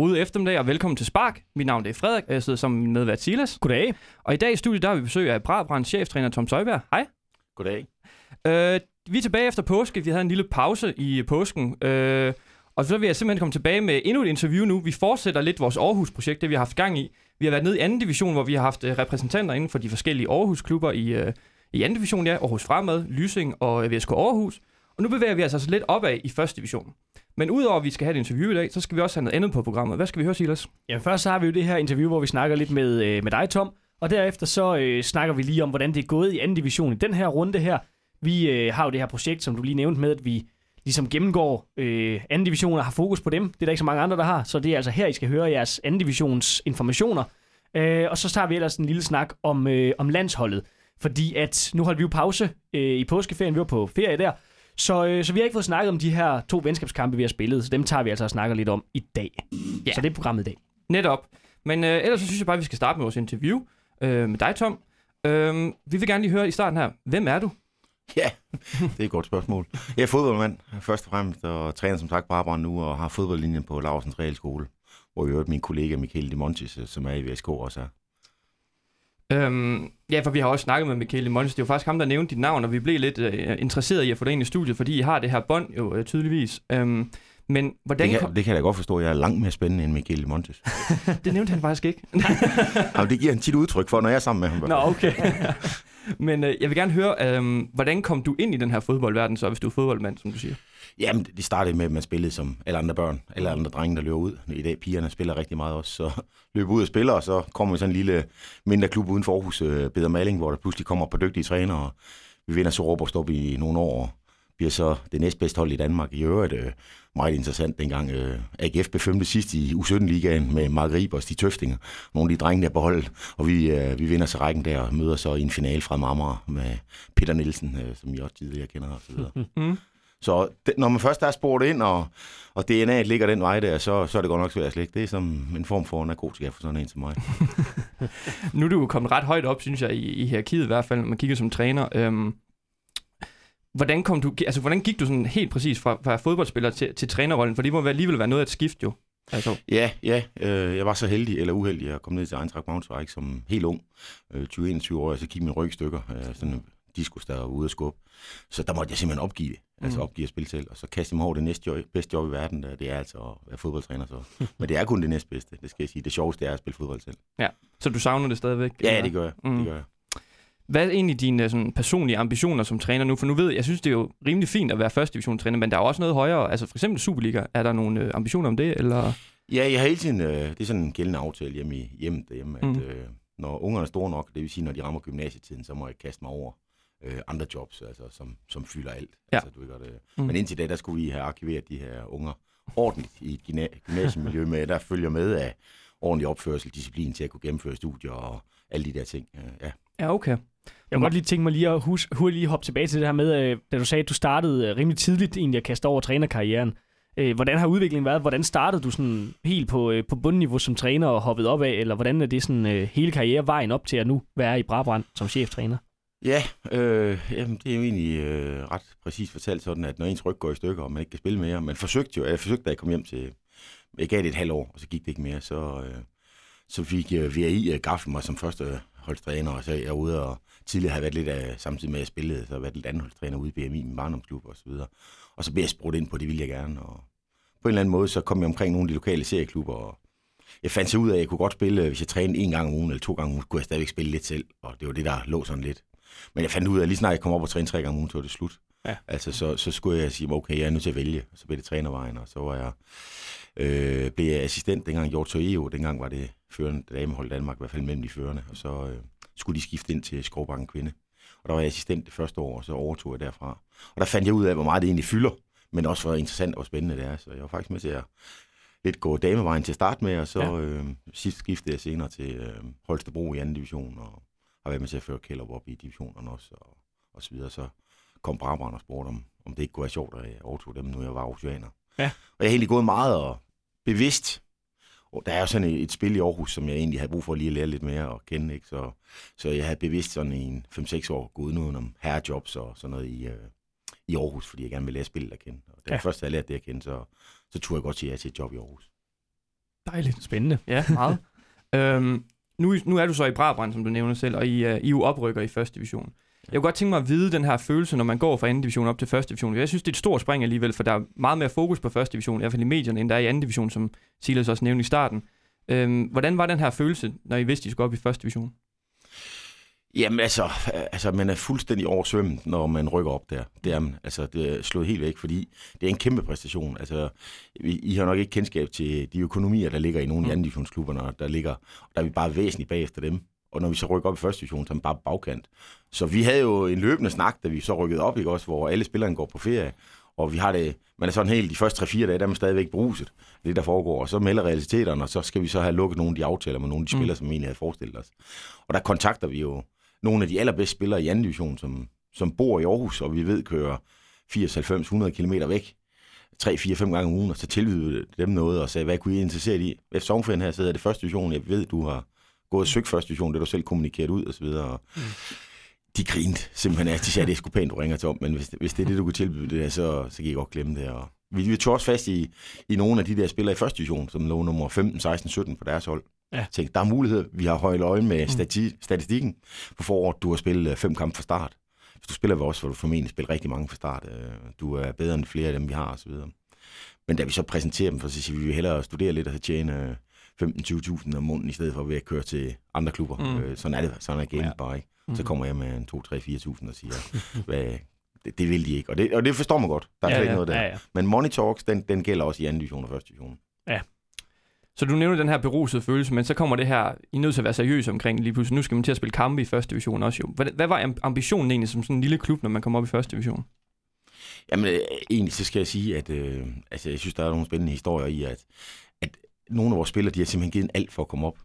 God eftermiddag og velkommen til Spark. Mit navn er Frederik, og jeg sidder sammen med min medvært Silas. Goddag. Og i dag i studiet der har vi besøg af Brabrands cheftræner Tom Søjberg. Hej. Goddag. Øh, vi er tilbage efter påske. Vi havde en lille pause i påsken. Øh, og så vil jeg simpelthen komme tilbage med endnu et interview nu. Vi fortsætter lidt vores Aarhus-projekt, det vi har haft gang i. Vi har været nede i anden division, hvor vi har haft øh, repræsentanter inden for de forskellige Aarhus-klubber i, øh, i anden division, ja, Aarhus Fremad, Lysing og VSK Aarhus. Og nu bevæger vi altså os altså lidt opad i første division. Men udover at vi skal have et interview i dag, så skal vi også have noget andet på programmet. Hvad skal vi høre, Silas? Ja, først så har vi jo det her interview, hvor vi snakker lidt med, øh, med dig, Tom. Og derefter så øh, snakker vi lige om, hvordan det er gået i anden division i den her runde her. Vi øh, har jo det her projekt, som du lige nævnte med, at vi ligesom gennemgår øh, anden division og har fokus på dem. Det er der ikke så mange andre, der har. Så det er altså her, I skal høre jeres anden divisions informationer. Øh, og så tager vi ellers en lille snak om, øh, om landsholdet. Fordi at nu holdt vi jo pause øh, i påskeferien. Vi var på ferie der. Så, øh, så vi har ikke fået snakket om de her to venskabskampe, vi har spillet. Så dem tager vi altså og snakker lidt om i dag. Ja. Så det er programmet i dag. Netop. Men øh, ellers så synes jeg bare, at vi skal starte med vores interview øh, med dig, Tom. Øh, vi vil gerne lige høre i starten her, hvem er du? Ja, det er et godt spørgsmål. Jeg er fodboldmand, først og fremmest, og træner som sagt Brabrand nu, og har fodboldlinjen på Larsens Realskole, hvor jeg min kollega Michael Dimontis, som er i VSK også er. Øhm, ja, for vi har også snakket med Michael Mons. Det var faktisk ham, der nævnte dit navn, og vi blev lidt øh, interesseret i at få dig ind i studiet, fordi I har det her bånd jo øh, tydeligvis. Øhm, men hvordan Det kom... kan, det kan jeg da godt forstå, jeg er langt mere spændende end Michael Montes. det nævnte han faktisk ikke. Jamen, det giver han tit udtryk for, når jeg er sammen med ham. Nå, okay. men øh, jeg vil gerne høre, øh, hvordan kom du ind i den her fodboldverden, så hvis du er fodboldmand, som du siger? Jamen, det startede med, at man spillede som alle andre børn, alle andre drenge, der løber ud. I dag pigerne spiller rigtig meget også, så løber ud og spiller, og så kommer vi sådan en lille mindre klub uden for Aarhus, øh, Beder Malling, hvor der pludselig kommer på dygtige trænere, og vi vinder så Råborg op i nogle år, og bliver så det næstbedste hold i Danmark. I øvrigt øh, meget interessant dengang øh, AGF blev femte sidst i U17-ligaen med Mark Ribers, de tøftinger, nogle af de drenge der på holdet, og vi, øh, vi vinder så rækken der og møder så i en finale fra Marmara med Peter Nielsen, øh, som I også tidligere kender og så videre. Så det, når man først er spurgt ind, og, og DNA'et ligger den vej der, så, så er det godt nok svært at slække. Det er som en form for narkotika for sådan en som mig. Nu er du jo kommet ret højt op, synes jeg, i, i hierarkiet i hvert fald, når man kigger som træner. Øhm, hvordan, kom du, altså, hvordan gik du sådan helt præcis fra, fra fodboldspiller til, til trænerrollen? For det må alligevel være noget af et skift jo. Altså, Ja, ja. Øh, jeg var så heldig, eller uheldig, at komme ned til Eintracht Braunschweig som helt ung. Øh, 20-21 år, og så gik min ryg i stykker. Øh, sådan diskus, der var ude at skubbe. Så der måtte jeg simpelthen opgive det. Altså Mhm. opgive at spille selv. Og så kaste mig over det næste job, bedste job i verden. Der, det er altså at være fodboldtræner. Så. Men det er kun det næstbedste, det skal jeg sige. Det sjoveste er at spille fodbold selv. så du savner det stadigvæk? Ja, eller? det gør jeg. Mm. Det gør jeg. Hvad er egentlig dine sådan, personlige ambitioner som træner nu? For nu ved jeg, jeg synes, det er jo rimelig fint at være første divisionstræner, men der er jo også noget højere. Altså for eksempel Superliga. Er der nogle øh, ambitioner om det? Eller? Ja, jeg har hele tiden, øh, det er sådan en gældende aftale hjemme i hjemmet derhjemme, at Mm. øh, når ungerne er store nok, det vil sige, når de rammer gymnasietiden, så må jeg kaste mig over øh, andre jobs, altså, som, som fylder alt. Ja. Altså, du ved godt, øh. Mm. Men indtil da, der skulle vi have arkiveret de her unger ordentligt i et gymna- gymnasiemiljø med, der følger med af ordentlig opførsel, disciplin til at kunne gennemføre studier og alle de der ting. Øh, ja. Ja, okay. Jeg kunne godt lige tænke mig lige at huske, hurtigt lige hoppe tilbage til det her med, øh, da du sagde, at du startede øh, rimelig tidligt egentlig at kaste over trænerkarrieren. Øh, Hvordan har udviklingen været? Hvordan startede du sådan helt på, øh, på bundniveau som træner og hoppet op af? Eller hvordan er det sådan øh, hele karrierevejen op til at nu være i Brabrand som cheftræner? Ja, øh, jamen, det er jo egentlig øh, ret præcis fortalt sådan, at når ens ryg går i stykker, og man ikke kan spille mere, man forsøgte jo, jeg forsøgte, da jeg kom hjem til, jeg gav det et halvt år, og så gik det ikke mere, så, øh, så fik øh, VAI øh, gaffet mig som første holdstræner, og så er jeg ude og tidligere har været lidt af, samtidig med at jeg spillede, så har jeg været lidt anden holdstræner ude i BMI, min barndomsklub og så videre. Og så blev jeg sprudt ind på, det ville jeg gerne, og på en eller anden måde, så kom jeg omkring nogle af de lokale serieklubber, og jeg fandt så ud af, at jeg kunne godt spille, hvis jeg trænede en gang om ugen eller to gange om ugen, kunne jeg stadigvæk spille lidt selv, og det var det, der lå sådan lidt. Men jeg fandt ud af, at lige snart jeg kom op og trænede tre gange om ugen, så var det slut. Ja. Altså, så, så skulle jeg sige, okay, jeg er nødt til at vælge. Så blev det trænervejen, og så var jeg, øh, blev jeg assistent dengang, Hjort EO, dengang var det førende damehold Danmark, i hvert fald mellem de førende, og så øh, skulle de skifte ind til Skovbakken Kvinde. Og der var jeg assistent det første år, og så overtog jeg derfra. Og der fandt jeg ud af, hvor meget det egentlig fylder, men også hvor interessant og spændende det er. Så jeg var faktisk med til at lidt gå damevejen til at starte med, og så ja. øh, sidst skiftede jeg senere til øh, Holstebro i anden division, og har været med til at føre Kælder op i divisionerne også, og, og så videre. Så kom Brabrand og spurgte, om, om det ikke kunne være sjovt, at jeg overtog dem, nu jeg var oceaner. Ja. Og jeg har egentlig gået meget og bevidst. Og der er jo sådan et, et spil i Aarhus, som jeg egentlig havde brug for lige at lære lidt mere at kende. Ikke? Så, så jeg havde bevidst sådan i en 5-6 år gået uden om herrejobs og sådan noget i, øh, i Aarhus, fordi jeg gerne vil lære spillet at kende. Og da Ja. jeg først havde lært det at kende, så, så turde jeg godt sige ja til et job i Aarhus. Dejligt. Spændende. Ja, meget. øhm, nu, nu er du så i Brabrand, som du nævner selv, og I, uh, I er jo oprykker i første division. Jeg kunne godt tænke mig at vide den her følelse, når man går fra anden division op til første division. Jeg synes, det er et stort spring alligevel, for der er meget mere fokus på første division, i hvert fald i medierne, end der er i anden division, som Silas også nævnte i starten. Øhm, hvordan var den her følelse, når I vidste, I skulle op i første division? Jamen altså, altså, man er fuldstændig oversvømmet, når man rykker op der. Det er man. Altså, det er slået helt væk, fordi det er en kæmpe præstation. Altså, I, I har nok ikke kendskab til de økonomier, der ligger i nogle af Mm. de anden divisionsklubberne, der ligger, der er vi bare væsentligt bagefter dem. Og når vi så rykker op i første division, så er man bare bagkant. Så vi havde jo en løbende snak, da vi så rykkede op, ikke også, hvor alle spillerne går på ferie. Og vi har det, man er sådan helt de første 3-4 dage, der er man stadigvæk bruset, det der foregår. Og så melder realiteterne, og så skal vi så have lukket nogle af de aftaler med nogle af de Mm. spillere, som vi egentlig havde forestillet os. Og der kontakter vi jo nogle af de allerbedste spillere i anden division, som, som bor i Aarhus, og vi ved kører 80, 90, 100 km væk, 3, 4, 5 gange om ugen, og så tilbyder vi dem noget, og sagde, hvad kunne I interesseret i? Efter sommerferien her sidder det første division, jeg ved, du har gået og søgt første division, det du selv kommunikeret ud, og så videre. Og Mm. De grinte simpelthen af, de sagde, det er sgu pænt, du ringer til om, men hvis, hvis det er det, du kunne tilbyde det, her, så, så kan I godt glemme det. Og vi, vi tog også fast i, i nogle af de der spillere i første division, som lå nummer 15, 16, 17 på deres hold. Ja. Tænkte, der er muligheder. Vi har højt øje med Mm. stati- statistikken på foråret. Du har spillet øh, fem kampe fra start. Hvis du spiller ved os, vil du formentlig spille rigtig mange fra start. Øh, Du er bedre end flere af dem, vi har osv. Men da vi så præsenterer dem, for så siger vi, vi vil hellere studere lidt og så tjene øh, 15-20.000 om måneden, i stedet for ved at køre til andre klubber. Mm. Mm. Sådan er det, sådan er gamet Ja. ja. bare ikke. Så Mhm. kommer jeg med en 2-3-4.000 og siger, hvad, det, det, vil de ikke. Og det, og det forstår man godt. Der er ja, slet ikke ja, noget der. Ja, ja. Men Money Talks, den, den gælder også i anden division og første division. Så du nævner den her berusede følelse, men så kommer det her, I er nødt til at være seriøs omkring lige pludselig. Nu skal man til at spille kampe i første division også jo. Hvad, hvad var am- ambitionen egentlig som sådan en lille klub, når man kommer op i første division? Jamen, øh, egentlig så skal jeg sige, at øh, altså, jeg synes, der er nogle spændende historier i, at, at nogle af vores spillere, de har simpelthen givet alt for at komme op.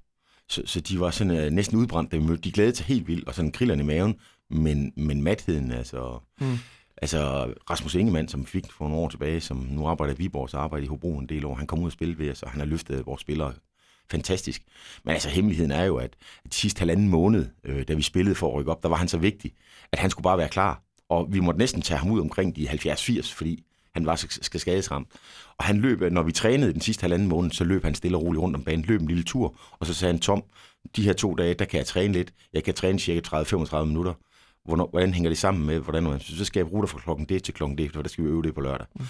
Så, så de var sådan øh, næsten udbrændt, da vi mødte. De glædede sig helt vildt, og sådan krillerne i maven, men, men matheden, altså... Mm. Altså, Rasmus Ingemann, som vi fik for nogle år tilbage, som nu arbejder i Viborg, så arbejder i Hobro en del år, han kom ud og spille ved os, og han har løftet vores spillere fantastisk. Men altså, hemmeligheden er jo, at de sidste halvanden måned, øh, da vi spillede for at rykke op, der var han så vigtig, at han skulle bare være klar. Og vi måtte næsten tage ham ud omkring de 70-80, fordi han var så skal skadesramt. Og han løb, når vi trænede den sidste halvanden måned, så løb han stille og roligt rundt om banen, løb en lille tur, og så sagde han, Tom, de her to dage, der kan jeg træne lidt. Jeg kan træne cirka 30-35 minutter. Hvornår, hvordan hænger det sammen med, hvordan så skal jeg bruge dig fra klokken det til klokken det, for der skal vi øve det på lørdag. Mm.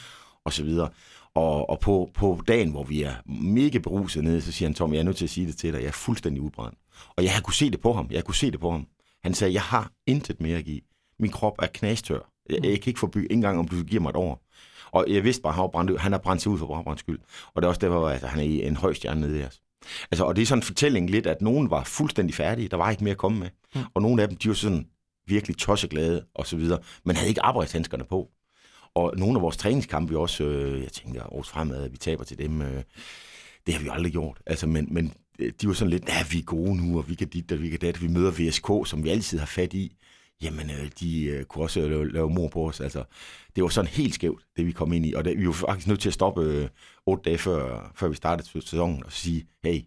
Og så videre. Og, og på, på dagen, hvor vi er mega beruset nede, så siger han, Tom, jeg er nødt til at sige det til dig, jeg er fuldstændig udbrændt. Og jeg har kunne se det på ham, jeg kunne se det på ham. Han sagde, jeg har intet mere at give. Min krop er knastør. Jeg, jeg kan ikke forby, ikke engang om du giver mig et år. Og jeg vidste bare, at han, brændt han har brændt sig ud for Brabrands skyld. Og det er også derfor, at han er i en høj stjerne nede i os. Altså, og det er sådan en fortælling lidt, at nogen var fuldstændig færdige. Der var ikke mere at komme med. Mm. Og nogle af dem, de var sådan virkelig tosseglade og så videre. Men havde ikke arbejdshandskerne på. Og nogle af vores træningskampe, vi også, øh, jeg tænker års fremad, at vi taber til dem, øh, det har vi aldrig gjort. Altså, men, men øh, de var sådan lidt, ja, vi er gode nu, og vi kan dit, og vi kan dat. Vi møder VSK, som vi altid har fat i. Jamen, øh, de øh, kunne også lave, lave mor på os. Altså, det var sådan helt skævt, det vi kom ind i. Og det, vi var faktisk nødt til at stoppe øh, otte dage før, før vi startede sæsonen og sige, hey,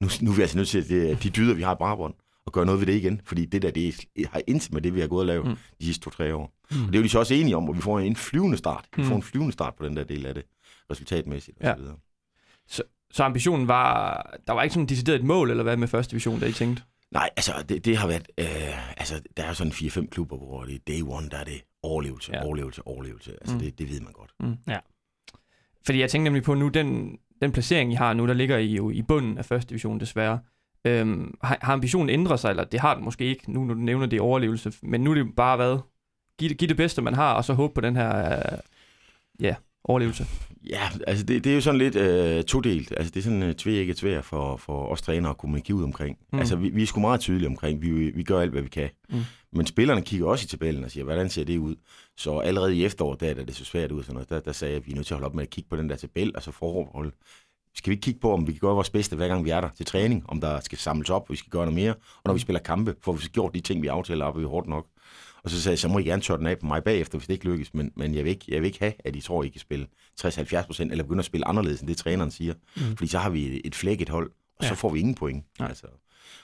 nu, nu er vi altså nødt til, at det, de dyder, vi har i Brabant, og gøre noget ved det igen. Fordi det der, det har intet med det, vi har gået og lavet Mm. mm. de sidste to-tre år. Mm. Og det er jo de så også enige om, og vi får en flyvende start. Vi Mm. får en flyvende start på den der del af det, resultatmæssigt og Ja. så videre. Så ambitionen var, der var ikke sådan decideret et mål, eller hvad med første division, der I tænkte? Nej, altså det, det har været, øh, altså der er sådan 4-5 klubber, hvor det er day one, der er det overlevelse, Ja. ja. overlevelse, overlevelse. Altså Mm. mm. det, det ved man godt. Fordi jeg tænkte nemlig på nu, den, den placering, I har nu, der ligger I jo i bunden af første division desværre. Øhm, har, har ambitionen ændret sig, eller det har den måske ikke, nu når du nævner det overlevelse, men nu er det bare hvad? Giv det, giv det bedste, man har, og så håbe på den her øh, ja, overlevelse. Ja, altså det, det er jo sådan lidt øh, todelt. Altså det er sådan øh, tvækket tvær for, for os trænere at kommunikere ud omkring. Mm. Altså vi, vi er sgu meget tydelige omkring, vi, vi gør alt, hvad vi kan. Mm. Men spillerne kigger også i tabellen og siger, hvordan ser det ud? Så allerede i efteråret, der, da det så svært ud, sådan noget, der, der sagde jeg, at vi er nødt til at holde op med at kigge på den der tabel, og så forhold. Skal vi ikke kigge på, om vi kan gøre vores bedste, hver gang vi er der til træning, om der skal samles op, vi skal gøre noget mere, og når vi spiller kampe, får vi så gjort de ting, vi aftaler, og vi er hårdt nok. Og så sagde jeg, så må I gerne tørre den af på mig bagefter, hvis det ikke lykkes, men, men jeg, vil ikke, jeg vil ikke have, at I tror, I kan spille 60-70 procent, eller begynde at spille anderledes, end det træneren siger. Mm. Fordi så har vi et flækket hold, og så Ja. får vi ingen point. Nej. Altså.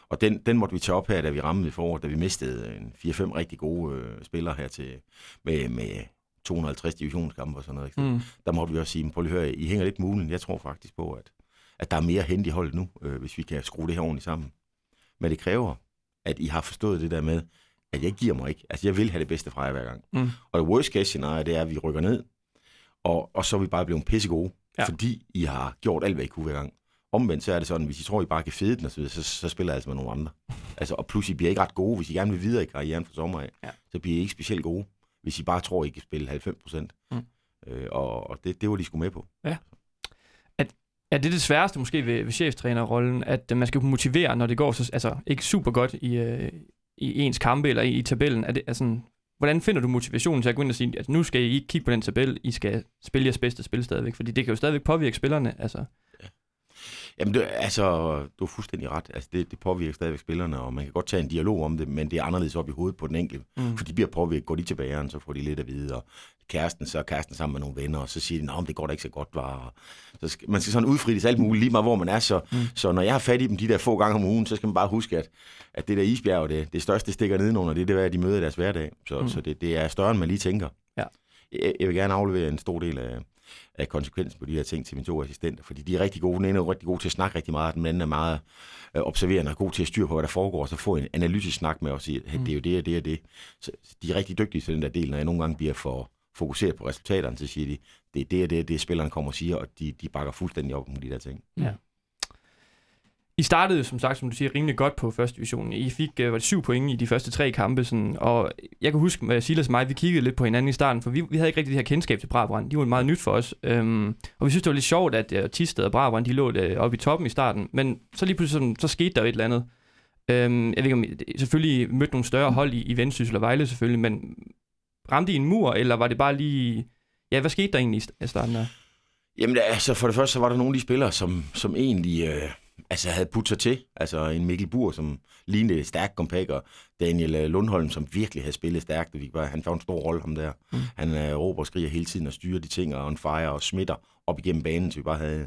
Og den, den måtte vi tage op her, da vi ramte i foråret, da vi mistede en 4-5 rigtig gode øh, spillere her til, med, med 250 divisionskampe og sådan noget. Ikke? Mm. Der måtte vi også sige, prøv lige høre, I hænger lidt mulen. Jeg tror faktisk på, at, at der er mere hen i holdet nu, øh, hvis vi kan skrue det her ordentligt sammen. Men det kræver, at I har forstået det der med, at jeg giver mig ikke. Altså, jeg vil have det bedste fra jer hver gang. Mm. Og det worst case scenario, det er, at vi rykker ned, og, og så er vi bare blevet pisse gode, Ja. fordi I har gjort alt, hvad I kunne hver gang. Omvendt så er det sådan, hvis I tror, I bare kan fede den, og så, videre, så, så spiller jeg altså med nogle andre. Altså, og plus, I bliver ikke ret gode, hvis I gerne vil videre i karrieren fra sommer af. Ja. Så bliver I ikke specielt gode, hvis I bare tror, I kan spille 90 procent. Mm. Øh, og og det, det var de sgu med på. Er det det sværeste måske ved, ved cheftrænerrollen, at øh, man skal kunne motivere, når det går så, altså, ikke super godt i, øh, i ens kampe eller i, i tabellen? Er det, altså, hvordan finder du motivationen til at gå ind og sige, at nu skal I ikke kigge på den tabel, I skal spille jeres bedste spil stadigvæk? Fordi det kan jo stadigvæk påvirke spillerne. Altså. Jamen, det, altså, du har fuldstændig ret. Altså, det, det påvirker stadigvæk spillerne, og man kan godt tage en dialog om det, men det er anderledes op i hovedet på den enkelte. Mm. For de bliver påvirket, går de til bageren, så får de lidt at vide, og kæresten, så er kæresten sammen med nogle venner, og så siger de, at det går da ikke så godt, var. Så skal, man skal sådan udfrittes alt muligt, lige meget hvor man er, så, Mm. så når jeg har fat i dem de der få gange om ugen, så skal man bare huske, at, at det der isbjerg, det, det største stikker nedenunder, det er det, de møder i deres hverdag. Så, mm. så det, det er større, end man lige tænker. Ja. Jeg, jeg vil gerne aflevere en stor del af, af konsekvensen på de her ting til mine to assistenter, fordi de er rigtig gode. Den ene er rigtig god til at snakke rigtig meget, den anden er meget øh, observerende og god til at styre på, hvad der foregår, og så få en analytisk snak med os i, at Mm. det er jo det og det og det. Så de er rigtig dygtige til den der del, når jeg nogle gange bliver for fokuseret på resultaterne, så siger de, det er det og det, det spillerne kommer og siger, og de, de bakker fuldstændig op om de der ting. I startede, som sagt, som du siger, rimelig godt på første division. I fik øh, var det syv point i de første tre kampe, sådan, og jeg kan huske, med Silas og mig, vi kiggede lidt på hinanden i starten, for vi, vi havde ikke rigtig det her kendskab til Brabrand. De var meget nyt for os. Øhm, og vi synes, det var lidt sjovt, at øh, uh, Tisted og Brabrand, de lå øh, oppe i toppen i starten, men så lige pludselig, sådan, så skete der jo et eller andet. Øhm, jeg ved ikke, om I selvfølgelig mødte nogle større hold i, i Vendsyssel og Vejle selvfølgelig, men ramte I en mur, eller var det bare lige... Ja, hvad skete der egentlig i i starten der? Jamen altså, for det første, så var der nogle af de spillere, som, som egentlig øh, altså, havde budt sig til. Altså en Mikkel Bur, som lignede et stærkt comeback, og Daniel øh, Lundholm, som virkelig havde spillet stærkt. Det var, han får en stor rolle, ham der. Mm. Han øh, råber og skriger hele tiden og styrer de ting, og on fire og smitter op igennem banen, så vi bare havde,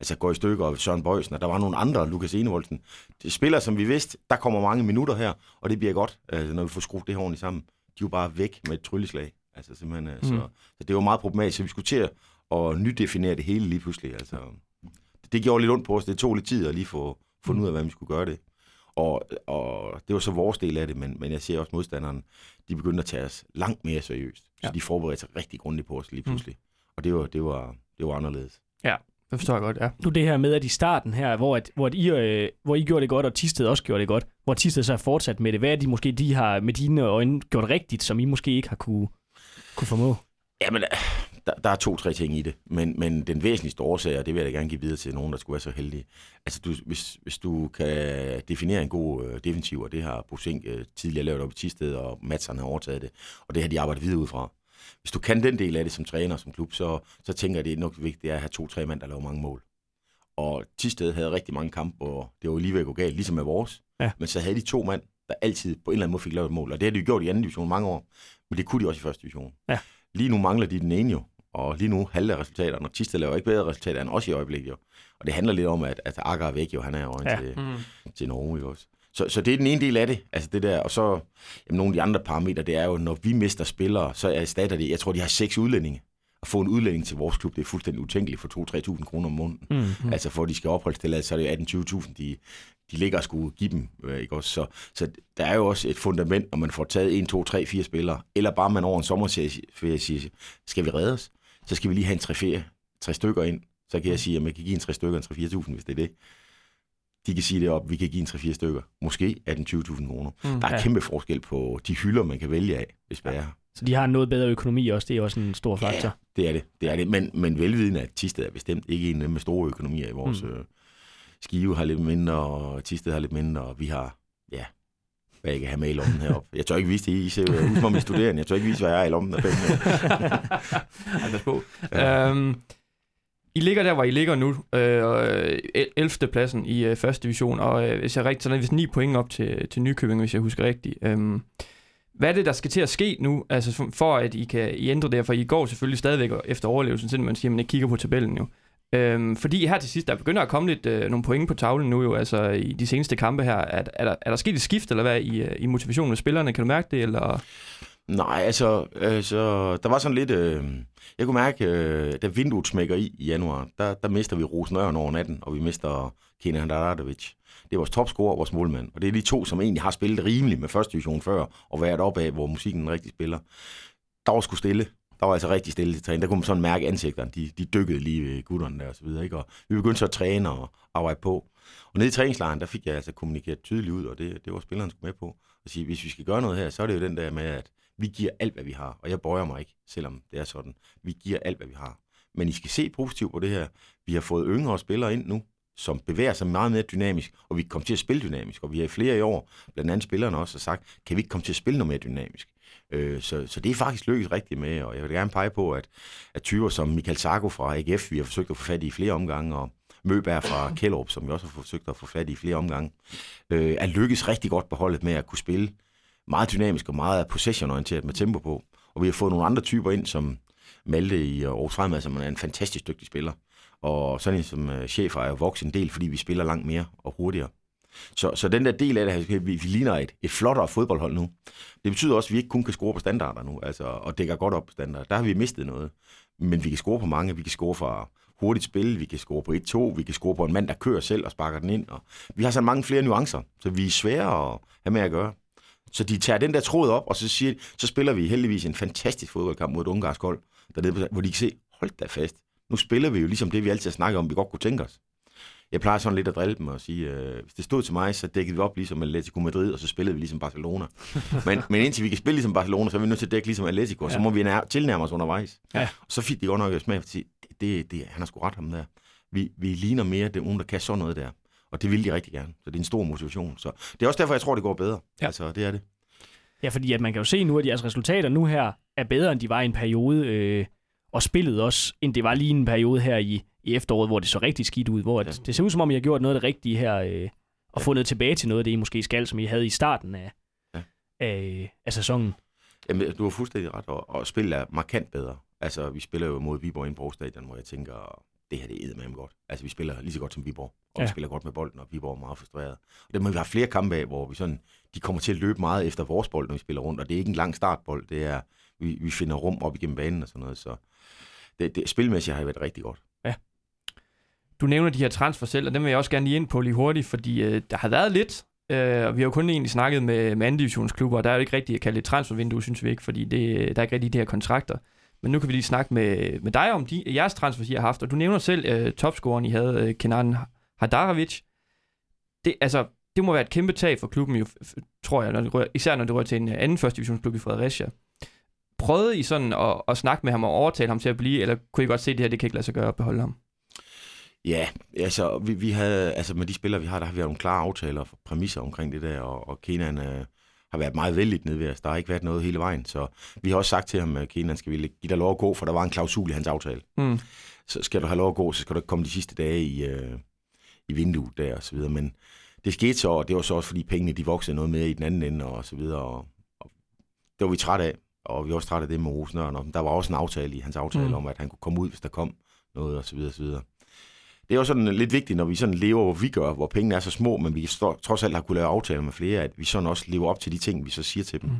altså går i stykker, og Søren Bøjsen, og der var nogle andre, Lukas Enevoldsen. Det er spillere, som vi vidste, der kommer mange minutter her, og det bliver godt, altså, når vi får skruet det her ordentligt sammen. De jo bare væk med et trylleslag. Altså simpelthen, mm. så, så det var meget problematisk, så vi skulle til at og nydefinere det hele lige pludselig. Altså, det gjorde lidt ondt på os. Det tog lidt tid at lige få fundet ud af, hvordan vi skulle gøre det. Og, og det var så vores del af det, men, men jeg ser også modstanderen, de begyndte at tage os langt mere seriøst. Så Ja. de forberedte sig rigtig grundigt på os lige pludselig. Mm. Og det var, det, var, det var anderledes. Det forstår jeg godt, ja. Nu det her med, at i starten her, hvor, at, hvor, at I, øh, hvor I gjorde det godt, og Tisted også gjorde det godt, hvor Tisted så er fortsat med det, hvad er de måske, de har med dine øjne gjort rigtigt, som I måske ikke har kunne, kunne formå? Jamen, der, der er to-tre ting i det, men, men den væsentligste årsag, og det vil jeg da gerne give videre til nogen, der skulle være så heldige. Altså, du, hvis, hvis du kan definere en god øh, defensiv, og det har Bosink øh, tidligere lavet op i Tisted, og Madsen har overtaget det, og det har de arbejdet videre ud fra. Hvis du kan den del af det som træner, som klub, så, så tænker jeg, det er nok vigtigt at have to-tre mand, der laver mange mål. Og Tisted havde rigtig mange kampe, hvor det var lige ved at gå galt, ligesom med vores. Ja. Men så havde de to mand, der altid på en eller anden måde fik lavet et mål. Og det har de jo gjort i anden division mange år, men det kunne de også i første division. Ja. Lige nu mangler de den ene jo, og lige nu halve af resultaterne. Og Tisted laver ikke bedre resultater end også i øjeblikket jo. Og det handler lidt om, at, at Akker er væk jo, han er jo Ja. til, Mm. til Norge jo også. Så, så det er den ene del af det, altså det der, og så jamen, nogle af de andre parametre, det er jo, når vi mister spillere, så erstatter det, jeg tror, de har seks udlændinge. At få en udlænding til vores klub, det er fuldstændig utænkeligt for 2-3.000 kroner om måneden. Mm. Mm. Altså for at de skal opholdstilladelse, så er det jo 18-20.000, de, de ligger og skulle give dem. Øh, ikke også? Så, så der er jo også et fundament, når man får taget 1, 2, 3, 4 spillere, eller bare man over en sommerferie siger, skal vi redde os, så skal vi lige have en 3, 4, 3 stykker ind. Så kan jeg sige, at man kan give en 3 stykker, en 3-4.000, hvis det er det. De kan sige det op, vi kan give en 3-4 stykker. Måske 18-20.000 kroner. Mm. Der er Ja. kæmpe forskel på de hylder, man kan vælge af, hvis det er. Så de har noget bedre økonomi også, det er også en stor faktor. Ja, det er det. det, er det. Men, men velvidende, at Tisted er bestemt ikke en af dem med store økonomier i vores mm. øh, Skive har lidt mindre, og Tisted har lidt mindre, og vi har, ja, hvad jeg kan have med i lommen heroppe. Jeg tør ikke vise det, I ser øh, ud som min studerende. Jeg tør ikke vise, hvad jeg er i lommen af pengene. Ej, pas på. Ja. Øhm, I ligger der, hvor I ligger nu, øh, 11. Øh, pladsen i øh, første division, og øh, hvis jeg er rigtigt, så er det 9 point op til, til Nykøbing, hvis jeg husker rigtigt. Øhm, hvad er det, der skal til at ske nu, altså for- for at I kan I ændre det, for I går selvfølgelig stadigvæk efter overlevelsen, selvom man siger, at man ikke kigger på tabellen jo. Øhm, fordi her til sidst, der begynder at komme lidt øh, nogle point på tavlen nu jo, altså i de seneste kampe her. Er, er, der, er der sket et skift, eller hvad, i, øh, i motivationen af spillerne? Kan du mærke det, eller? Nej, altså, altså der var sådan lidt... Øh, jeg kunne mærke, øh, da vinduet smækker i i januar, der, der mister vi Rosenørn over natten, og vi mister Kenan Handaradovic. Det er vores topscorer vores målmand, og det er de to, som egentlig har spillet rimeligt med første division før, og været op af, hvor musikken rigtig spiller. Der var sgu stille. Der var altså rigtig stille til træning. Der kunne man sådan mærke ansigterne. De, de dykkede lige ved gutterne der og så videre. Ikke? Og vi begyndte så at træne og arbejde på. Og nede i træningslejren, der fik jeg altså kommunikeret tydeligt ud, og det, det var spilleren skulle med på. At sige, hvis vi skal gøre noget her, så er det jo den der med, at vi giver alt, hvad vi har. Og jeg bøjer mig ikke, selvom det er sådan. Vi giver alt, hvad vi har. Men I skal se positivt på det her. Vi har fået yngre spillere ind nu, som bevæger sig meget mere dynamisk, og vi kommer til at spille dynamisk. Og vi har i flere i år, blandt andet spillerne også, har sagt, kan vi ikke komme til at spille noget mere dynamisk? Øh, så, så det er faktisk lykkedes rigtigt med, og jeg vil gerne pege på, at, at typer som Michael Sarko fra AGF, vi har forsøgt at få fat i flere omgange, og Møbær fra Kjellup, som vi også har forsøgt at få fat i flere omgange, øh, er lykkes rigtig godt på holdet med at kunne spille meget dynamisk og meget possession-orienteret med tempo på. Og vi har fået nogle andre typer ind, som Malte i Aarhus Fremad, som er en fantastisk dygtig spiller. Og sådan en som øh, chef chefer er vokset en del, fordi vi spiller langt mere og hurtigere. Så, så den der del af det, vi, vi ligner et, et flottere fodboldhold nu. Det betyder også, at vi ikke kun kan score på standarder nu, altså, og dækker godt op på standarder. Der har vi mistet noget. Men vi kan score på mange. Vi kan score fra hurtigt spil, vi kan score på 1-2, vi kan score på en mand, der kører selv og sparker den ind. Og vi har så mange flere nuancer, så vi er svære at have med at gøre. Så de tager den der tråd op, og så, siger, så spiller vi heldigvis en fantastisk fodboldkamp mod et ungarsk hold, dernede, hvor de kan se, hold da fast, nu spiller vi jo ligesom det, vi altid har snakket om, vi godt kunne tænke os. Jeg plejer sådan lidt at drille dem og sige, øh, hvis det stod til mig, så dækkede vi op ligesom Atletico Madrid, og så spillede vi ligesom Barcelona. men, men indtil vi kan spille ligesom Barcelona, så er vi nødt til at dække ligesom Atletico, og ja. så må vi nær, tilnærme os undervejs. Ja. Og så fik de godt nok smag for det, det, det, han har sgu ret ham der. Vi, vi ligner mere det nogen, der kan sådan noget der. Og det vil de rigtig gerne. Så det er en stor motivation. Så det er også derfor, jeg tror, det går bedre. Ja. Altså, det er det. Ja, fordi at man kan jo se nu, at jeres resultater nu her er bedre, end de var i en periode, øh, og spillet også, end det var lige en periode her i, i efteråret, hvor det så rigtig skidt ud, hvor ja. det ser ud som om, I har gjort noget af det rigtige her, øh, og ja. fundet tilbage til noget af det, I måske skal, som I havde i starten af, ja. af, af sæsonen. Jamen, du har fuldstændig ret, og, og spillet er markant bedre. Altså, vi spiller jo mod Viborg ind på Stadion, hvor jeg tænker, det her det er med godt. Altså, vi spiller lige så godt som Viborg, og ja. vi spiller godt med bolden, og Viborg er meget frustreret. Og det må vi have flere kampe af, hvor vi sådan, de kommer til at løbe meget efter vores bold, når vi spiller rundt, og det er ikke en lang startbold, det er, vi, vi finder rum op igennem banen og sådan noget, så det, det, spilmæssigt har det været rigtig godt. Du nævner de her transfer selv, og dem vil jeg også gerne lige ind på lige hurtigt, fordi øh, der har været lidt, øh, og vi har jo kun egentlig snakket med, med anden divisionsklubber, og der er jo ikke rigtigt at kalde det transfervindue, synes vi ikke, fordi det, der er ikke rigtig de her kontrakter. Men nu kan vi lige snakke med, med dig om de, jeres transfers, I har haft, og du nævner selv øh, topscoren, I havde, øh, Kenan Hadarovic. Det, altså, det må være et kæmpe tag for klubben, jo, tror jeg, når det rører, især når det rører til en øh, anden første divisionsklub i Fredericia. Prøvede I sådan at, at snakke med ham og overtale ham til at blive, eller kunne I godt se, at det her det kan ikke lade sig gøre at beholde ham? Ja, altså vi, vi havde, altså med de spillere, vi har, der har vi nogle klare aftaler og præmisser omkring det der, og, og Kenan øh, har været meget vældig nede ved os. Der har ikke været noget hele vejen, så vi har også sagt til ham, at Kenan skal vi give dig lov at gå, for der var en klausul i hans aftale. Mm. Så skal du have lov at gå, så skal du ikke komme de sidste dage i, øh, i vinduet der og så videre. Men det skete så, og det var så også, fordi pengene de voksede noget mere i den anden ende og så videre. Og, og det var vi trætte af, og vi var også trætte af det med Rosenørn. Og der var også en aftale i hans aftale mm. om, at han kunne komme ud, hvis der kom noget og så videre og så videre. Det er jo sådan lidt vigtigt, når vi sådan lever, hvor vi gør, hvor pengene er så små, men vi står, trods alt har kunnet lave aftaler med flere, at vi sådan også lever op til de ting, vi så siger til dem. Mm.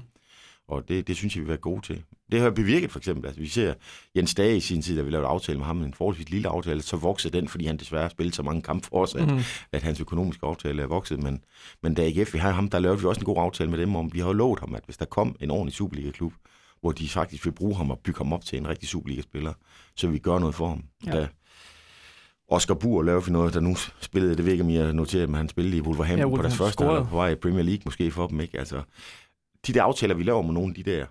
Og det, det synes jeg, vi være gode til. Det har bevirket for eksempel. Altså, vi ser Jens Dage i sin tid, da vi lavede aftale med ham, en forholdsvis lille aftale, så voksede den, fordi han desværre spillede så mange kampe for os, at, mm. at hans økonomiske aftale er vokset. Men, men da IGF, vi har ham, der lavede vi også en god aftale med dem om, vi har jo lovet ham, at hvis der kom en ordentlig Superliga-klub, hvor de faktisk vil bruge ham og bygge ham op til en rigtig Superliga-spiller, så vil vi gøre noget for ham. Ja. Da, Oscar Bur lavede vi noget, der nu spillede, det ved ikke, om jeg noterede, men han spillede i Wolverhampton ja, på deres første år på vej i Premier League måske for dem, ikke? Altså, de der aftaler, vi laver med nogle af de der,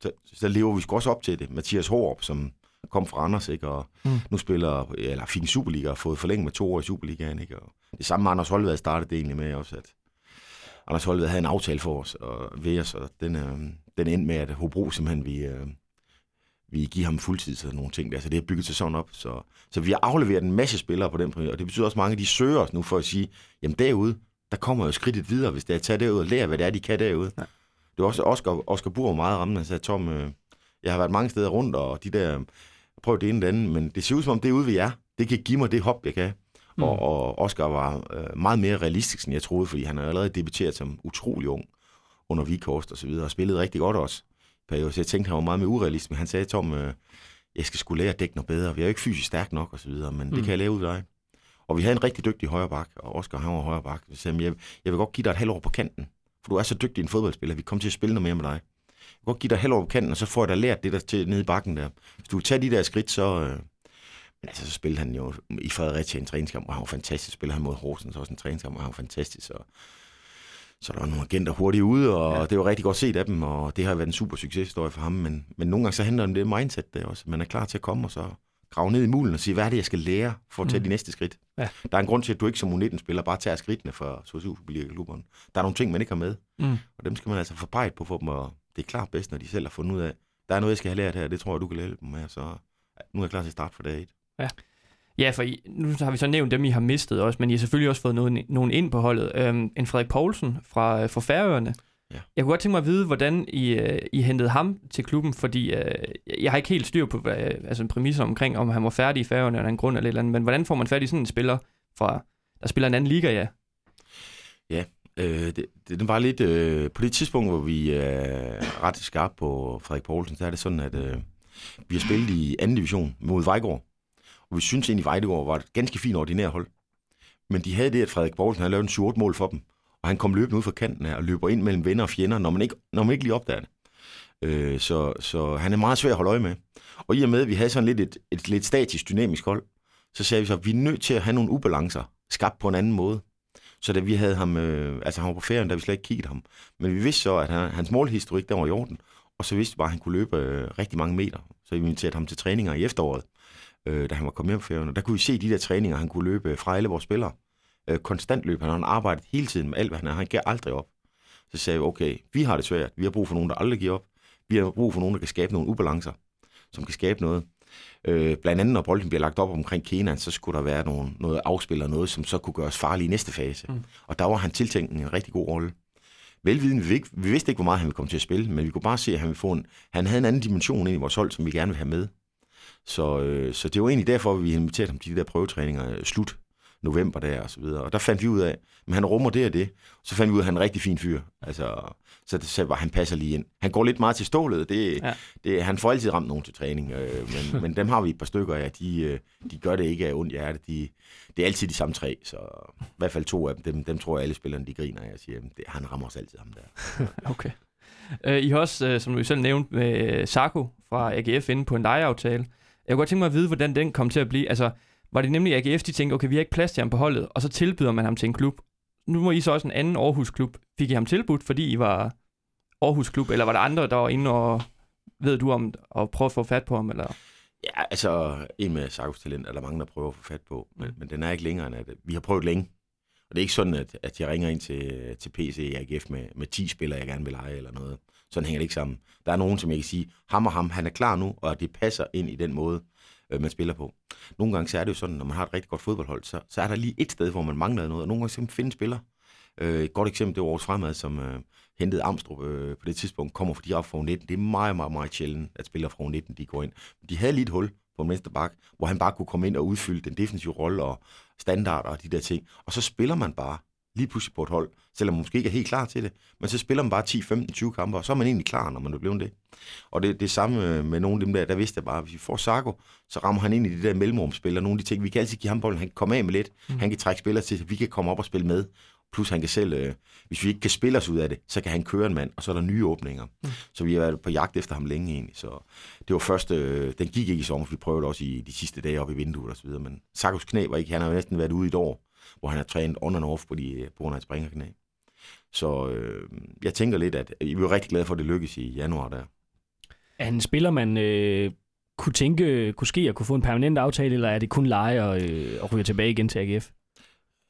så, så lever vi også op til det. Mathias Hårup, som kom fra Anders, ikke? og mm. nu spiller, eller fik en Superliga og fået forlænget med to år i Superligaen. Ikke? Og det samme med Anders Holved startede det egentlig med også, at Anders Holved havde en aftale for os og ved os, og den, øh, den endte med, at Hobro simpelthen vi, øh, vi giver ham fuldtid til nogle ting. Altså det er bygget sådan op. Så, så vi har afleveret en masse spillere på den præmie, og det betyder også, at mange af de søger os nu for at sige, jamen derude, der kommer jo skridtet videre, hvis det er at tage derud og lære, hvad det er, de kan derude. Ja. Det var også Oscar, Oscar Bur meget rammende, sagde, Tom, øh, jeg har været mange steder rundt, og de der, prøv det ene det andet, men det ser ud som om, det er ude, vi er. Det kan give mig det hop, jeg kan. Mm. Og, og Oscar var øh, meget mere realistisk, end jeg troede, fordi han har allerede debuteret som utrolig ung under Vikhorst og så videre, og spillede rigtig godt også periode. Så jeg tænkte, han var meget mere urealistisk, men han sagde, Tom, øh, jeg skal skulle lære at dække noget bedre. Vi er jo ikke fysisk stærk nok og så videre, men mm. det kan jeg lære ud af dig. Og vi havde en rigtig dygtig højre bak, og Oscar han var højre bak. Så sagde, jeg, jeg vil godt give dig et halvt år på kanten, for du er så dygtig en fodboldspiller, vi kommer til at spille noget mere med dig. Jeg vil godt give dig et halvt år på kanten, og så får jeg dig lært det der til nede i bakken der. Hvis du tager de der skridt, så... Øh, men altså, så spillede han jo i Fredericia en træningskamp, og han var fantastisk. Spillede han mod Horsens også en træningskamp, og han var fantastisk. Så, så der var nogle agenter hurtigt ude, og ja. det var rigtig godt set af dem, og det har været en super succeshistorie for ham. Men, men nogle gange så handler det om det mindset der også. Man er klar til at komme og så grave ned i mulen og sige, hvad er det, jeg skal lære for at tage mm. de næste skridt. Ja. Der er en grund til, at du ikke som U19-spiller bare tager skridtene for Superliga-klubberne. Der er nogle ting, man ikke har med, mm. og dem skal man altså forberedt på for dem, og det er klart bedst, når de selv har fundet ud af, der er noget, jeg skal have lært her, det tror jeg, du kan hjælpe dem med, så nu er jeg klar til at starte for dag 1. Ja. Ja, for I, nu har vi så nævnt dem, I har mistet også, men I har selvfølgelig også fået nogen, nogen ind på holdet. Øhm, en Frederik Poulsen fra, fra Færøerne. Ja. Jeg kunne godt tænke mig at vide, hvordan I, øh, I hentede ham til klubben, fordi øh, jeg har ikke helt styr på hvad, altså en præmis omkring, om han var færdig i Færøerne eller en grund eller et eller andet, men hvordan får man fat i sådan en spiller, fra, der spiller en anden liga, ja? Ja, øh, det, det var lidt, øh, på det tidspunkt, hvor vi er øh, ret skarpe på Frederik Poulsen, så er det sådan, at øh, vi har spillet i anden division mod Vejgaard, og vi synes egentlig, at var et ganske fint ordinært hold. Men de havde det, at Frederik Poulsen havde lavet en 7 mål for dem, og han kom løbende ud fra kanten her og løber ind mellem venner og fjender, når man ikke, når man ikke lige opdager det. Øh, så, så han er meget svær at holde øje med. Og i og med, at vi havde sådan lidt et, et lidt statisk, dynamisk hold, så sagde vi så, at vi er nødt til at have nogle ubalancer skabt på en anden måde. Så da vi havde ham, øh, altså han var på ferien, da vi slet ikke kiggede ham. Men vi vidste så, at han, hans målhistorik, der var i orden. Og så vidste vi bare, at han kunne løbe øh, rigtig mange meter. Så vi inviterede ham til træninger i efteråret, øh, da han var kommet hjem på ferien. Der kunne vi se de der træninger, han kunne løbe fra alle vores spillere øh, konstant løb. Han har arbejdet hele tiden med alt, hvad han er. Han giver aldrig op. Så sagde vi, okay, vi har det svært. Vi har brug for nogen, der aldrig giver op. Vi har brug for nogen, der kan skabe nogle ubalancer, som kan skabe noget. Øh, blandt andet, når bolden bliver lagt op omkring Kenan, så skulle der være nogle, noget afspil og noget, som så kunne gøres farligt i næste fase. Mm. Og der var han tiltænkt en rigtig god rolle. Velviden, vi, ikke, vi vidste ikke, hvor meget han ville komme til at spille, men vi kunne bare se, at han, ville få en, han havde en anden dimension ind i vores hold, som vi gerne vil have med. Så, øh, så det var egentlig derfor, at vi inviterede ham til de der prøvetræninger øh, slut november der og så videre. Og der fandt vi ud af, at han rummer det og det. Så fandt vi ud af, at han er en rigtig fin fyr. Altså, så, så var han passer lige ind. Han går lidt meget til stålet. Det, ja. det, han får altid ramt nogen til træning, øh, men, men dem har vi et par stykker af. De, øh, de gør det ikke af ondt hjerte. De, det er altid de samme tre, så i hvert fald to af dem, dem, dem tror jeg alle spillerne, de griner af. Jeg siger, det, han rammer os altid ham der. okay. Uh, I har også, som du selv nævnte, med Sarko fra AGF inde på en lejeaftale. Jeg kunne godt tænke mig at vide, hvordan den kom til at blive. Altså, var det nemlig AGF, de tænkte, okay, vi har ikke plads til ham på holdet, og så tilbyder man ham til en klub. Nu må I så også en anden Aarhus-klub. Fik I ham tilbudt, fordi I var Aarhus-klub, eller var der andre, der var inde og, ved du om, at prøve at få fat på ham, eller? Ja, altså, en med Sarkos talent er der mange, der prøver at få fat på, men, mm. men den er ikke længere end at vi har prøvet længe. Og det er ikke sådan, at, at jeg ringer ind til, til PC i AGF med, med 10 spillere, jeg gerne vil lege eller noget. Sådan hænger det ikke sammen. Der er nogen, som jeg kan sige, ham og ham, han er klar nu, og det passer ind i den måde, øh, man spiller på. Nogle gange så er det jo sådan, når man har et rigtig godt fodboldhold, så, så er der lige et sted, hvor man mangler noget, og nogle gange så finde spiller. Øh, et godt eksempel, det var vores fremad, som øh, hentede Amstrup øh, på det tidspunkt, kommer fordi op fra 19. Det er meget, meget, meget sjældent, at spillere fra 19 de går ind. De havde lige et hul på en bak, hvor han bare kunne komme ind og udfylde den defensive rolle og standarder og de der ting. Og så spiller man bare lige pludselig på et hold, selvom man måske ikke er helt klar til det. Men så spiller man bare 10, 15, 20 kampe, og så er man egentlig klar, når man er blevet det. Og det, det samme med nogle af dem der, der vidste jeg bare, at hvis vi får Sarko, så rammer han ind i de der mellemrumspil, og nogle af de ting, vi kan altid give ham bolden, han kan komme af med lidt, mm. han kan trække spillere til, så vi kan komme op og spille med. Plus han kan selv, øh, hvis vi ikke kan spille os ud af det, så kan han køre en mand, og så er der nye åbninger. Mm. Så vi har været på jagt efter ham længe egentlig. Så det var først, øh, den gik ikke i sommer, for vi prøvede også i de sidste dage op i vinduet og så videre. Men Sarkos knæ var ikke, han har næsten været ude i et år hvor han har trænet on and off på, de, på grund af et springerknæ. Så øh, jeg tænker lidt, at vi er rigtig glade for, at det lykkes i januar der. Er han spiller, man øh, kunne tænke, kunne ske at kunne få en permanent aftale, eller er det kun leje og, øh, og ryge tilbage igen til AGF?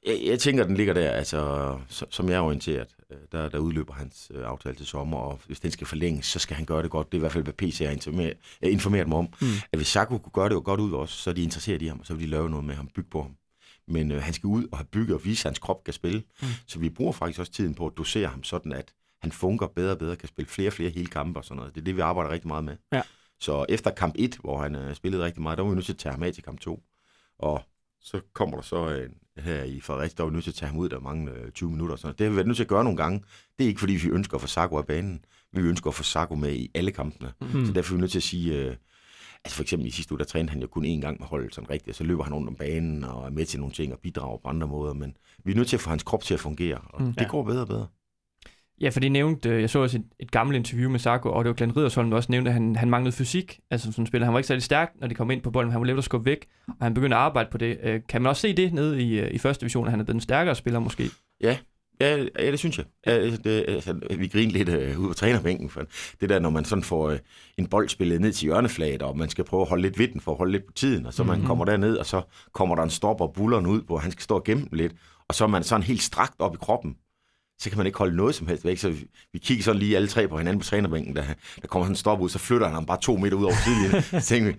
Jeg, jeg tænker, den ligger der, altså, som jeg er orienteret. Øh, der, der udløber hans øh, aftale til sommer, og hvis den skal forlænges, så skal han gøre det godt. Det er i hvert fald, hvad PC har informeret, informeret mig om. Mm. At hvis Saku kunne gøre det godt ud også, så er de interesseret i ham, og så vil de lave noget med ham, bygge på ham men øh, han skal ud og have bygget og vise, at hans krop kan spille. Mm. Så vi bruger faktisk også tiden på at dosere ham sådan, at han fungerer bedre og bedre, kan spille flere og flere hele kampe og sådan noget. Det er det, vi arbejder rigtig meget med. Ja. Så efter kamp 1, hvor han øh, spillede rigtig meget, der var vi nødt til at tage ham af til kamp 2. Og så kommer der så en, her i Fredericia, der var nødt til at tage ham ud, der manglede 20 minutter. Og sådan. Det har vi været nødt til at gøre nogle gange. Det er ikke, fordi vi ønsker at få Sako af banen, men vi ønsker at få Sako med i alle kampene. Mm. Så derfor er vi nødt til at sige, øh, altså for eksempel i sidste uge, der trænede han jo kun én gang med holdet sådan rigtigt, og så løber han rundt om banen og er med til nogle ting og bidrager på andre måder, men vi er nødt til at få hans krop til at fungere, og mm. det Ja. går bedre og bedre. Ja, for det nævnte, øh, jeg så også et, et gammelt interview med Sarko, og det var Glenn Riddersholm, der også nævnte, at han, han manglede fysik, altså som spiller. Han var ikke særlig stærk, når de kom ind på bolden, han var let at skubbe væk, og han begyndte at arbejde på det. Øh, Kan man også se det nede i, øh, i første division, at han er blevet en stærkere spiller måske? Ja, ja, ja det synes jeg. Ja, det, altså, vi griner lidt øh, ud på trænerbænken, for det der, når man sådan får øh, en bold spillet ned til hjørneflaget, og man skal prøve at holde lidt ved den for at holde lidt på tiden, og så man Mhm. kommer derned, og så kommer der en stopper og bulleren ud, hvor han skal stå og gemme lidt, og så er man sådan helt strakt op i kroppen. Så kan man ikke holde noget som helst væk. Så vi, vi kigger sådan lige alle tre på hinanden på trænerbænken, da der kommer sådan en stop ud, så flytter han ham bare to meter ud over sidelinjen. så tænker vi,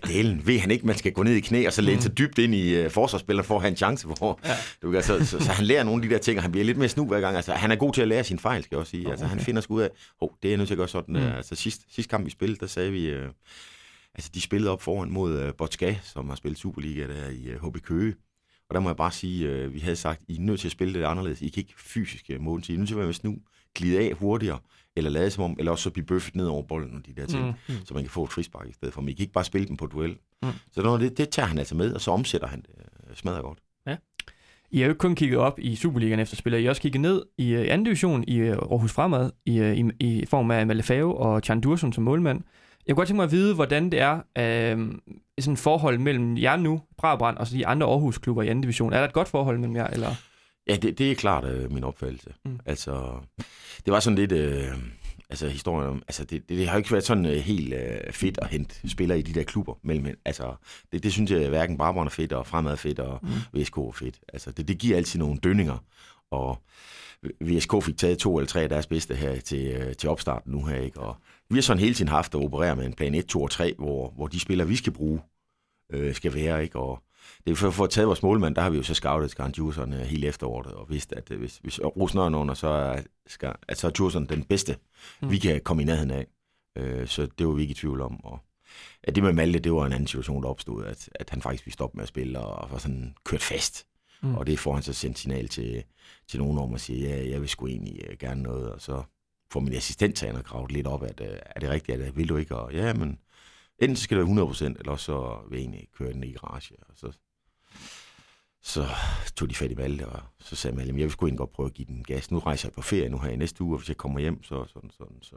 hvad delen? Ved han ikke, man skal gå ned i knæ og så læne sig dybt ind i uh, forsvarsspilleren for at have en chance, hvor ja. du kan, så, så, han lærer nogle af de der ting, og han bliver lidt mere snu hver gang. Altså, han er god til at lære sine fejl, skal jeg også sige. Altså, han finder sgu ud af, oh, det er jeg nødt til at gøre sådan. Mm. Altså, sidst, sidst kamp vi spillede, der sagde vi, uh, altså de spillede op foran mod uh, Botska, som har spillet Superliga der i uh, HB Køge. Og der må jeg bare sige, uh, vi havde sagt, I er nødt til at spille det anderledes. I kan ikke fysisk måle, I er nødt til at være med snu, glide af hurtigere, eller lade som om, eller også så blive bøffet ned over bolden og de der ting, Mm. mm. så man kan få et frispark i stedet for. Men I kan ikke bare spille dem på duel. Mm. Så noget, det, det tager han altså med, og så omsætter han det uh, smadret godt. I har jo ikke kun kigget op i Superligaen efter spillere, I har også kigget ned i øh, anden division i øh, Aarhus Fremad i, øh, i, i form af Malefave og Chan Dursun som målmand. Jeg kunne godt tænke mig at vide, hvordan det er øh, sådan et forhold mellem jer nu, Brabrand, og så de andre Aarhus-klubber i anden division. Er der et godt forhold mellem jer, eller? Ja, det, det er klart øh, min opfattelse. Mm. Altså, det var sådan lidt, øh, altså historien om, altså det, det, det har ikke været sådan øh, helt øh, fedt at hente spillere i de der klubber mellem, altså det, det synes jeg hverken Brabrand er fedt, og Fremad er fedt, og Mm. VSK er fedt. Altså det, det giver altid nogle dønninger, og VSK fik taget to eller tre af deres bedste her til, øh, til opstarten nu her, ikke? Og vi har sådan hele tiden haft at operere med en plan 1, 2 og 3, hvor, hvor de spillere, vi skal bruge, øh, skal være, ikke? Og det er for, at tage vores målmand, der har vi jo så scoutet Skarn øh, hele efteråret, og vidst, at øh, hvis, hvis Rosnøren under, så er, skal, at så er Djursson den bedste, Mm. vi kan komme i nærheden af. Øh, så det var vi ikke i tvivl om. Og ja, det med Malte, det var en anden situation, der opstod, at, at han faktisk ville stoppe med at spille, og var sådan kørt fast. Mm. Og det får han så sendt signal til, til nogen om at sige, ja, jeg vil sgu egentlig øh, gerne noget, og så får min assistenttræner gravet lidt op, at øh, er det rigtigt, at vil du ikke? Og ja, men enten skal det være 100%, eller så vil jeg egentlig køre den i garage. Og så, så tog de fat i Malte, og så sagde Malte, "Jamen, jeg vil sgu egentlig godt prøve at give den gas. Nu rejser jeg på ferie nu her i næste uge, og hvis jeg kommer hjem, så sådan, sådan, så...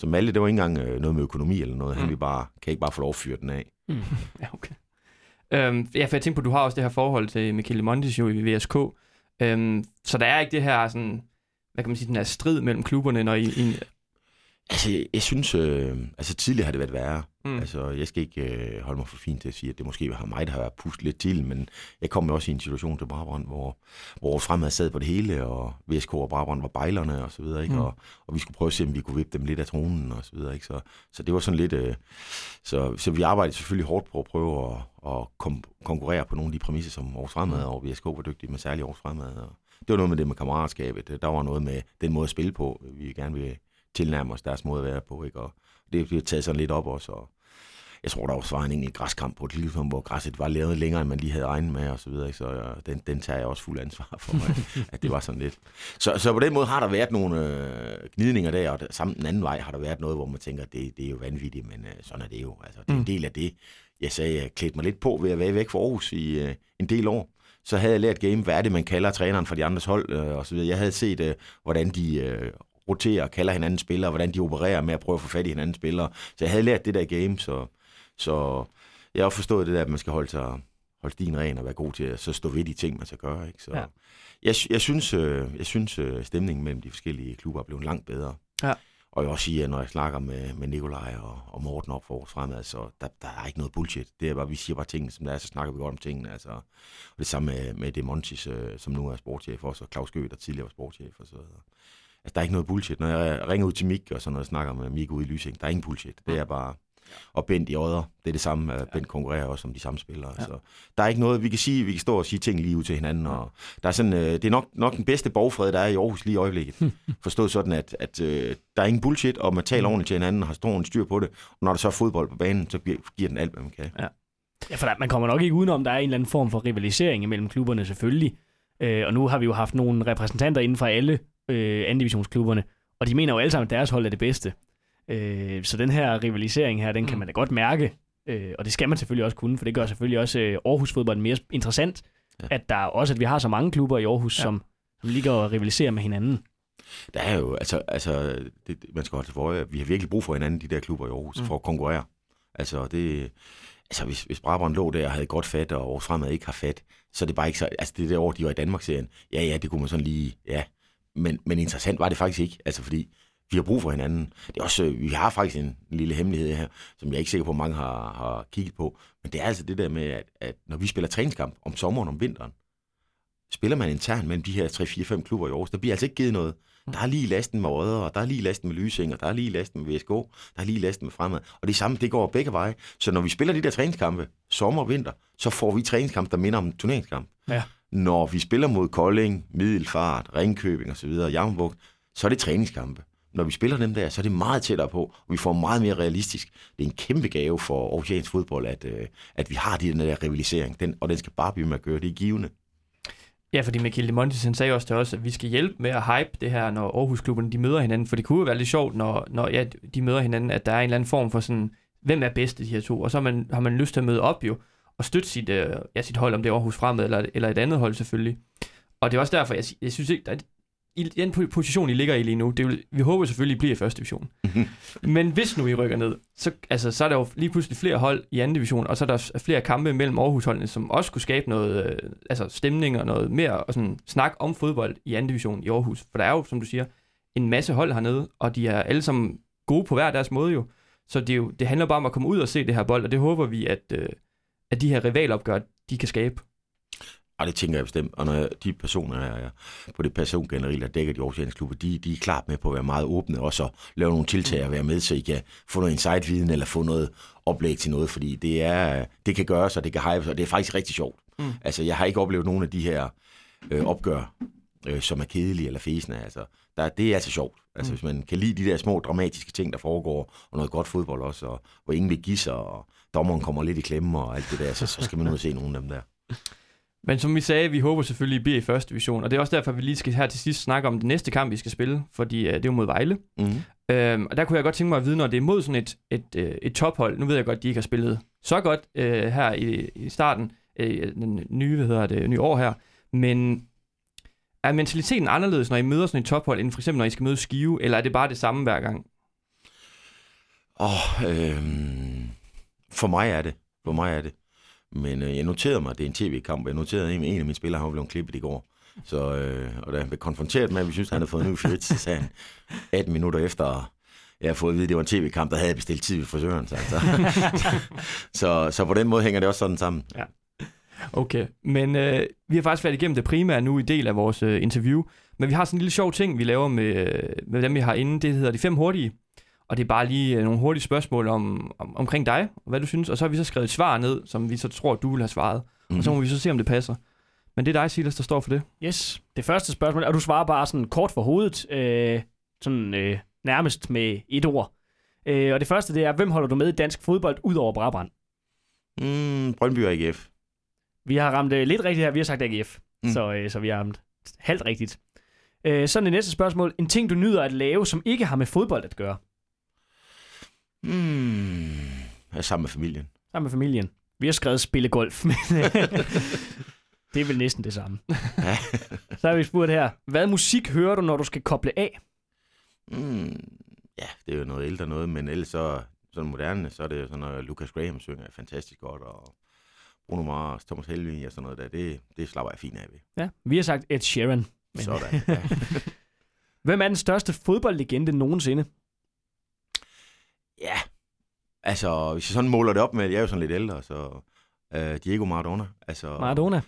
Så Malte, det var ikke engang øh, noget med økonomi eller noget. Han Mm. vil bare, kan ikke bare få lov at fyre den af. Mm. Ja, okay. Øhm, ja, for jeg tænker på, at du har også det her forhold til Michele Montis jo i VSK. Øhm, så der er ikke det her sådan, hvad kan man sige, den her strid mellem klubberne, når I... I Altså, jeg, jeg synes, øh, altså tidligere har det været værre. mm. Altså, jeg skal ikke øh, holde mig for fint til at sige, at det måske har mig, der har pustet lidt til, men jeg kom jo også i en situation til Brabrand, hvor, hvor fremad sad på det hele, og VSK og Brabrand var bejlerne og så videre, ikke? Mm. Og, og vi skulle prøve at se, om vi kunne vippe dem lidt af tronen og så videre, ikke? Så, så det var sådan lidt... Øh, så, så vi arbejdede selvfølgelig hårdt på at prøve at, at kom, konkurrere på nogle af de præmisser, som Aarhus Fremad og VSK var dygtige med, særligt Aarhus Fremad. Og det var noget med det med kammeratskabet. Der var noget med den måde at spille på, vi gerne vil tilnærme os deres måde at være på, ikke? Og det bliver taget sådan lidt op også, og jeg tror, der også var en enkelt græskamp på et tidspunkt, hvor græsset var lavet længere, end man lige havde regnet med, og så videre, ikke? så øh, den, den tager jeg også fuld ansvar for, mig, at det var sådan lidt. Så, så på den måde har der været nogle øh, gnidninger der, og der, samt den anden vej har der været noget, hvor man tænker, det, det er jo vanvittigt, men øh, sådan er det jo. Altså, det er Mm. en del af det. Jeg sagde, jeg klædte mig lidt på ved at være væk fra Aarhus i øh, en del år. Så havde jeg lært game, hvad er det, man kalder træneren for de andres hold, øh, og så videre. Jeg havde set, øh, hvordan de øh, roterer og kalder hinanden spillere, hvordan de opererer med at prøve at få fat i hinanden spillere. Så jeg havde lært det der game, så, så jeg har også forstået det der, at man skal holde sig holde stien ren og være god til at så stå ved de ting, man skal gøre. Ikke? Så Ja. jeg, jeg synes, øh, jeg synes øh, stemningen mellem de forskellige klubber er blevet langt bedre. Ja. Og jeg vil også sige, at når jeg snakker med, med Nikolaj og, og Morten op for vores fremad, så der, der er ikke noget bullshit. Det er bare, vi siger bare tingene, som det er, så snakker vi godt om tingene. Altså, og det samme med, med Demontis, øh, som nu er sportschef også, og Claus Gø, der tidligere var sportschef. Og så, altså, der er ikke noget bullshit. Når jeg ringer ud til Mik og sådan noget, snakker med Mik ude i Lysing, der er ingen bullshit. Det er bare... Og Bent i Odder, det er det samme. Ja. Bent konkurrerer også om de samme spillere. Ja. Ja. Så der er ikke noget, vi kan sige, vi kan stå og sige ting lige ud til hinanden. Og der er sådan, øh, det er nok, nok den bedste borgfred, der er i Aarhus lige i øjeblikket. Forstået sådan, at, at øh, der er ingen bullshit, og man taler ordentligt til hinanden og har stor styr på det. Og når der så er fodbold på banen, så giver, giver den alt, hvad man kan. Ja, for der, man kommer nok ikke udenom, der er en eller anden form for rivalisering imellem klubberne selvfølgelig. Øh, og nu har vi jo haft nogle repræsentanter inden for alle øh, andivisionsklubberne, og de mener jo alle sammen, at deres hold er det bedste. Øh, så den her rivalisering her, den kan Mm. man da godt mærke, øh, og det skal man selvfølgelig også kunne, for det gør selvfølgelig også øh, Aarhus fodbold mere interessant, Ja. at der er også, at vi har så mange klubber i Aarhus, Ja. som, som ligger og rivaliserer med hinanden. Der er jo, altså, altså det, man skal holde til for øje, vi har virkelig brug for hinanden, de der klubber i Aarhus, Mm. for at konkurrere. Altså, det, altså hvis, hvis Brabrand lå der og havde godt fat, og Aarhus Fremad ikke har fat, så er det bare ikke så, altså det der år, de var i Danmarksserien, ja, ja, det kunne man sådan lige, ja, men, men interessant var det faktisk ikke, altså fordi vi har brug for hinanden. Det er også, øh, vi har faktisk en, lille hemmelighed her, som jeg er ikke sikker på, at mange har, har kigget på, men det er altså det der med, at, at når vi spiller træningskamp om sommeren, om vinteren, spiller man internt mellem de her 3-4-5 klubber i Aarhus, der bliver altså ikke givet noget. Der er lige lasten med Odder, og der er lige lasten med Lysing, og der er lige lasten med VSK, der er lige lasten med Fremad. Og det samme, det går begge veje. Så når vi spiller de der træningskampe, sommer og vinter, så får vi træningskampe, der minder om en turneringskamp. Ja. Når vi spiller mod Kolding, Middelfart, Ringkøbing osv., Jammerburg, så er det træningskampe. Når vi spiller dem der, så er det meget tættere på, og vi får meget mere realistisk. Det er en kæmpe gave for Aarhusiansk fodbold, at, øh, at vi har den der rivalisering, den, og den skal bare blive med at gøre. Det er givende. Ja, fordi Michael Montesen sagde også til os, at vi skal hjælpe med at hype det her, når Aarhus-klubberne de møder hinanden. For det kunne jo være lidt sjovt, når, når ja, de møder hinanden, at der er en eller anden form for sådan, hvem er bedst af de her to? Og så har man, har man lyst til at møde op jo, og støtte sit, øh, ja, sit hold, om det er Aarhus Fremad eller, eller et andet hold selvfølgelig. Og det er også derfor, jeg, jeg synes ikke, at i den po- position, I ligger i lige nu, det vil, vi håber selvfølgelig, I bliver i første division. Men hvis nu I rykker ned, så, altså, så er der jo lige pludselig flere hold i anden division, og så er der flere kampe mellem Aarhus-holdene, som også kunne skabe noget øh, altså stemning og noget mere og sådan, snak om fodbold i anden division i Aarhus. For der er jo, som du siger, en masse hold hernede, og de er alle sammen gode på hver deres måde jo. Så det, er jo, det handler bare om at komme ud og se det her bold, og det håber vi, at, øh, at de her rivalopgør, de kan skabe. Og det tænker jeg bestemt. Og når jeg, de personer her er på det persongenereri, der dækker de Aarhusianske klubber, de, de er klart med på at være meget åbne, og så lave nogle tiltag at være med, så I kan få noget insight-viden, eller få noget oplæg til noget, fordi det, er, det kan gøres, og det kan hypes, og det er faktisk rigtig sjovt. Mm. Altså, jeg har ikke oplevet nogen af de her øh, opgør, øh, som er kedelige eller fæsende. Altså, der, det er altså sjovt. Altså, mm. hvis man kan lide de der små dramatiske ting, der foregår, og noget godt fodbold også, og hvor ingen vil give sig, og dommeren kommer lidt i klemme og alt det der, så, så skal man ud og se nogle af dem der. Men som vi sagde, vi håber selvfølgelig, at I bliver i første division, og det er også derfor, vi lige skal her til sidst snakke om den næste kamp, vi skal spille, fordi øh, det er jo mod Vejle. Mm. Øhm, og der kunne jeg godt tænke mig at vide, når det er mod sådan et, et, øh, et tophold. Nu ved jeg godt, at de ikke har spillet så godt øh, her i, i starten, øh, den nye, hvad hedder det, nye år her. Men er mentaliteten anderledes, når I møder sådan et tophold, end for eksempel, når I skal møde Skive, eller er det bare det samme hver gang? Åh, øh, for mig er det. For mig er det. Men øh, jeg noterede mig, at det er en tv-kamp. Jeg noterede, at en, en af mine spillere har blevet klippet i går. Så, øh, og da han blev konfronteret med, at vi synes, at han havde fået en ny frit, så sagde han 18 minutter efter, jeg har fået at vide, at det var en tv-kamp, der havde jeg bestilt tid ved frisøren. Så, så, så, så på den måde hænger det også sådan sammen. Okay, men øh, vi har faktisk været igennem det primære nu i del af vores øh, interview, men vi har sådan en lille sjov ting, vi laver med, øh, med dem, vi har inde. Det hedder de fem hurtige, og det er bare lige øh, nogle hurtige spørgsmål om, om, omkring dig, og hvad du synes, og så har vi så skrevet et svar ned, som vi så tror, du vil have svaret, mm-hmm. og så må vi så se, om det passer. Men det er dig, Silas, der står for det. Yes, det første spørgsmål, og du svarer bare sådan kort for hovedet, øh, sådan øh, nærmest med et ord. Øh, og det første, det er, hvem holder du med i dansk fodbold ud over Brabrand? Mm, Brøndby og AGF. Vi har ramt øh, lidt rigtigt her, vi har sagt AGF, mm. Mm. så, øh, så vi har ramt halvt rigtigt. Øh, så er det næste spørgsmål, en ting, du nyder at lave, som ikke har med fodbold at gøre, Mm, jeg er sammen med familien. sammen med familien. Vi har skrevet spille golf, men øh, det er vel næsten det samme. Ja. Så har vi spurgt her, hvad musik hører du, når du skal koble af? Mm, ja, det er jo noget ældre noget, men ellers så sådan moderne, så er det jo sådan noget, Lucas Graham synger er fantastisk godt, og Bruno Mars, Thomas Helvig og sådan noget der, det, det slapper jeg fint af ved. Ja, vi har sagt Ed Sheeran. Men- Sådan, ja. Hvem er den største fodboldlegende nogensinde? Ja, altså hvis jeg sådan måler det op med, jeg er jo sådan lidt ældre, så uh, Diego Maradona, altså, Maradona.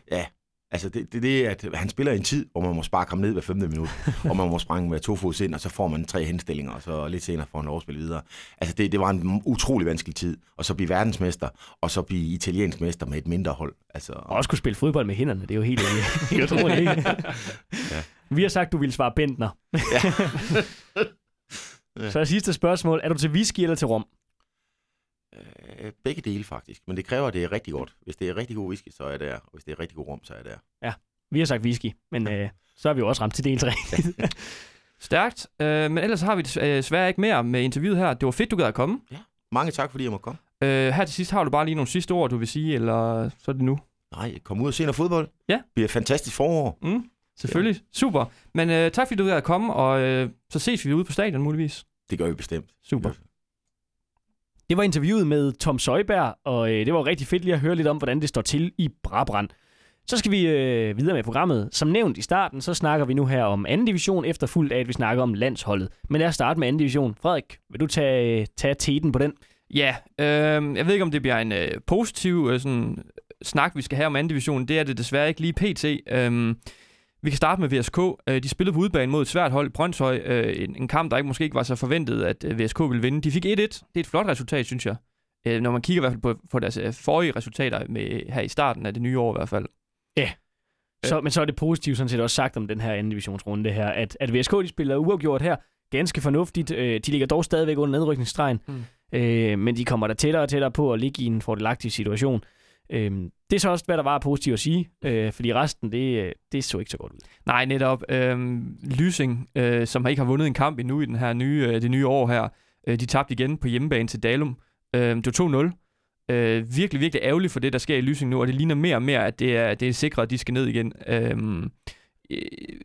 altså det, det, det er, at han spiller i en tid, hvor man må sparke ham ned hver femte minut, og man må springe med to fods ind, og så får man tre henstillinger, og så lidt senere får han spille videre. Altså det, det var en utrolig vanskelig tid, og så blive verdensmester, og så blive italiensk mester med et mindre hold. Altså, Og også kunne spille fodbold med hænderne, det er jo helt, helt utroligt? Ja. Vi har sagt, du ville svare Bentner. Ja. Så er sidste spørgsmål, er du til whisky eller til rom? Øh, begge dele faktisk, men det kræver, at det er rigtig godt. Hvis det er rigtig god whisky, så er jeg der, og hvis det er rigtig god rum, så er jeg der. Vi har sagt whisky, men øh, så har vi jo også ramt til del 3. Stærkt. Øh, men ellers har vi øh, desværre ikke mere med interviewet her. Det var fedt, du gad at komme. Mange tak, fordi jeg måtte komme. Øh, her til sidst har du bare lige nogle sidste ord, du vil sige, eller så er det nu? Nej, kom ud og se noget fodbold. Ja. Det bliver et fantastisk forår. Mm, selvfølgelig. Ja. Super. Men øh, tak fordi du gad at komme, og øh, så ses vi ude på stadion muligvis. Det gør vi bestemt. Super. Det var interviewet med Tom Søjberg, og øh, det var rigtig fedt lige at høre lidt om, hvordan det står til i Brabrand. Så skal vi øh, videre med programmet. Som nævnt i starten, så snakker vi nu her om anden division, efterfulgt af, at vi snakker om landsholdet. Men lad os starte med anden division. Frederik, vil du tage, tage teten på den? Ja, øh, jeg ved ikke, om det bliver en øh, positiv øh, sådan, snak, vi skal have om anden division. Det er det desværre ikke lige pt. Øh, vi kan starte med VSK. Øh, de spillede på udebane mod et svært hold, Brøndshøj. Øh, en, en kamp, der ikke måske ikke var så forventet, at øh, VSK ville vinde. De fik 1-1. Det er et flot resultat, synes jeg. Når man kigger i hvert fald på, på deres forrige resultater med, her i starten af det nye år i hvert fald. Så, men så er det positivt sådan set også sagt om den her anden divisionsrunde her, at, at VSK de spiller uafgjort her. Ganske fornuftigt. De ligger dog stadigvæk under nedrykningsstregen, Mm. øh, men de kommer der tættere og tættere på at ligge i en fordelagtig situation. Øh, det er så også, hvad der var positivt at sige, øh, fordi resten, det, det så ikke så godt ud. Nej, netop. Øhm, Lysing, øh, som ikke har vundet en kamp endnu i den her nye, øh, det nye år her, øh, de tabte igen på hjemmebane til Dalum. Øh, det var 2-0. Øh, virkelig, virkelig ærgerligt for det, der sker i Lysing nu, og det ligner mere og mere, at det er, det er sikret, at de skal ned igen. Øh, øh,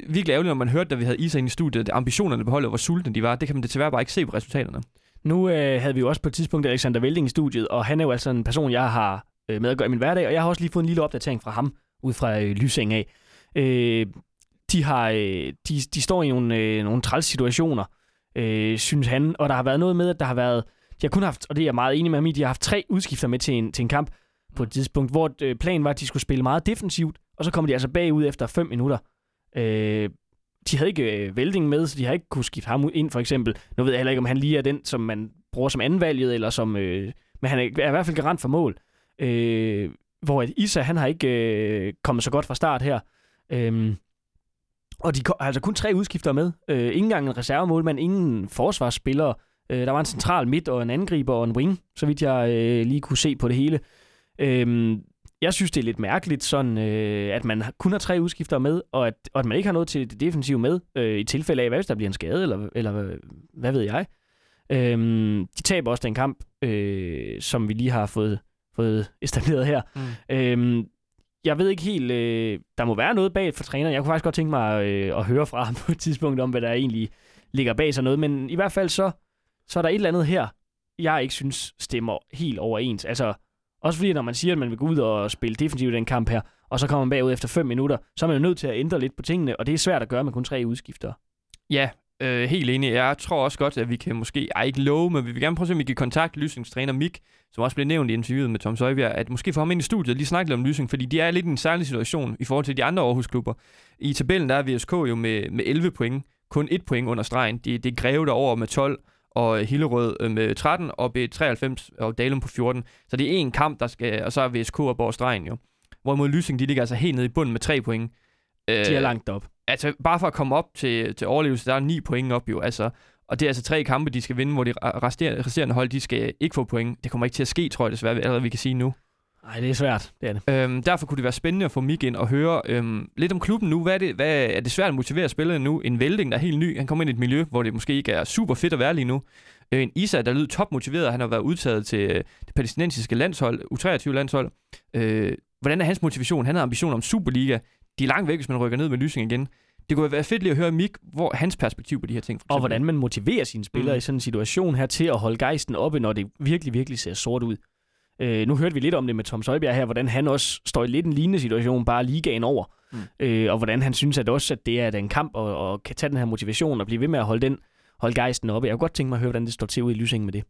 virkelig ærgerligt, når man hørte, da vi havde Isa ind i studiet, at ambitionerne på holdet, hvor sultne de var. Det kan man desværre bare ikke se på resultaterne. Nu øh, havde vi jo også på et tidspunkt Alexander Velding i studiet, og han er jo altså en person, jeg har øh, med at gøre i min hverdag, og jeg har også lige fået en lille opdatering fra ham, ud fra øh, Lysing af. Øh, de, har, øh, de, de står i nogle, øh, nogle træls situationer, øh, synes han, og der har været noget med, at der har været, de har kun haft, og det er jeg meget enig med ham i, de har haft tre udskifter med til en, til en kamp på et tidspunkt, hvor øh, planen var, at de skulle spille meget defensivt, og så kommer de altså bagud efter 5 minutter. Øh, de havde ikke øh, Velding med, så de har ikke kunne skifte ham ind, for eksempel. Nu ved jeg heller ikke, om han lige er den, som man bruger som andenvalget, eller som... Øh, men han er, er i hvert fald garant for mål. Øh, hvor at Isa, han har ikke øh, kommet så godt fra start her. Øh, og de har altså kun tre udskifter med. Øh, ingen engang en reservemålmand, ingen forsvarsspillere. Øh, der var en central midt og en angriber og en wing, så vidt jeg øh, lige kunne se på det hele. Øh, jeg synes, det er lidt mærkeligt, sådan, øh, at man kun har tre udskifter med, og at, og at man ikke har noget til det defensive med, øh, i tilfælde af, hvad hvis der bliver en skade, eller, eller hvad, hvad ved jeg. Øh, de taber også den kamp, øh, som vi lige har fået, fået etableret her. Mm. Øhm, jeg ved ikke helt, øh, der må være noget bag for træneren. Jeg kunne faktisk godt tænke mig øh, at høre fra ham på et tidspunkt om, hvad der egentlig ligger bag sådan noget. Men i hvert fald så, så er der et eller andet her, jeg ikke synes stemmer helt overens. Altså, også fordi når man siger, at man vil gå ud og spille defensivt i den kamp her, og så kommer man bagud efter 5 minutter, så er man jo nødt til at ændre lidt på tingene, og det er svært at gøre med kun tre udskifter. Ja, øh, helt enig. Jeg tror også godt, at vi kan måske, ej ikke love, men vi vil gerne prøve at se, om vi kan kontakte Lysings træner Mik, som også blev nævnt i interviewet med Tom Søjbjerg, at måske få ham ind i studiet og lige snakke lidt om Lysing, fordi de er lidt i en særlig situation i forhold til de andre Aarhus-klubber. I tabellen der er VSK jo med, med 11 point, kun et point under stregen. Det, det er Greve derover med 12, og Hillerød øh, med 13, og B93 og Dalum på 14. Så det er én kamp, der skal, og så er VSK op over stregen jo. Hvorimod Lysing, de ligger altså helt nede i bunden med 3 point. De er langt op. Altså, bare for at komme op til, til overlevelse, der er 9 point op jo, altså. Og det er altså tre kampe, de skal vinde, hvor de resterende, resterende hold, de skal ikke få point. Det kommer ikke til at ske, tror jeg desværre, allerede vi kan sige nu. Nej, det er svært. Det er det. Øhm, derfor kunne det være spændende at få Mik ind og høre øhm, lidt om klubben nu. Hvad er, det, hvad, er det svært at motivere spillerne nu? En Velding, der er helt ny. Han kommer ind i et miljø, hvor det måske ikke er super fedt at være lige nu. Øh, en Isa, der lyder topmotiveret. Han har været udtaget til øh, det palæstinensiske landshold, U23-landshold. Øh, hvordan er hans motivation? Han har ambition om Superliga. De er langt væk, hvis man rykker ned med Lysing igen. Det kunne være fedt lige at høre Mik, hvor hans perspektiv på de her ting. For Og hvordan man motiverer sine spillere Mm. i sådan en situation her til at holde gejsten oppe, når det virkelig, virkelig ser sort ud. Øh, nu hørte vi lidt om det med Tom Søjbjerg her, hvordan han også står i lidt en lignende situation, bare ligaen over. Mm. Øh, og hvordan han synes at også, at det er en kamp, og, og kan tage den her motivation og blive ved med at holde den holde gejsten oppe. Jeg kunne godt tænke mig at høre, hvordan det står til ude i Lysing med det.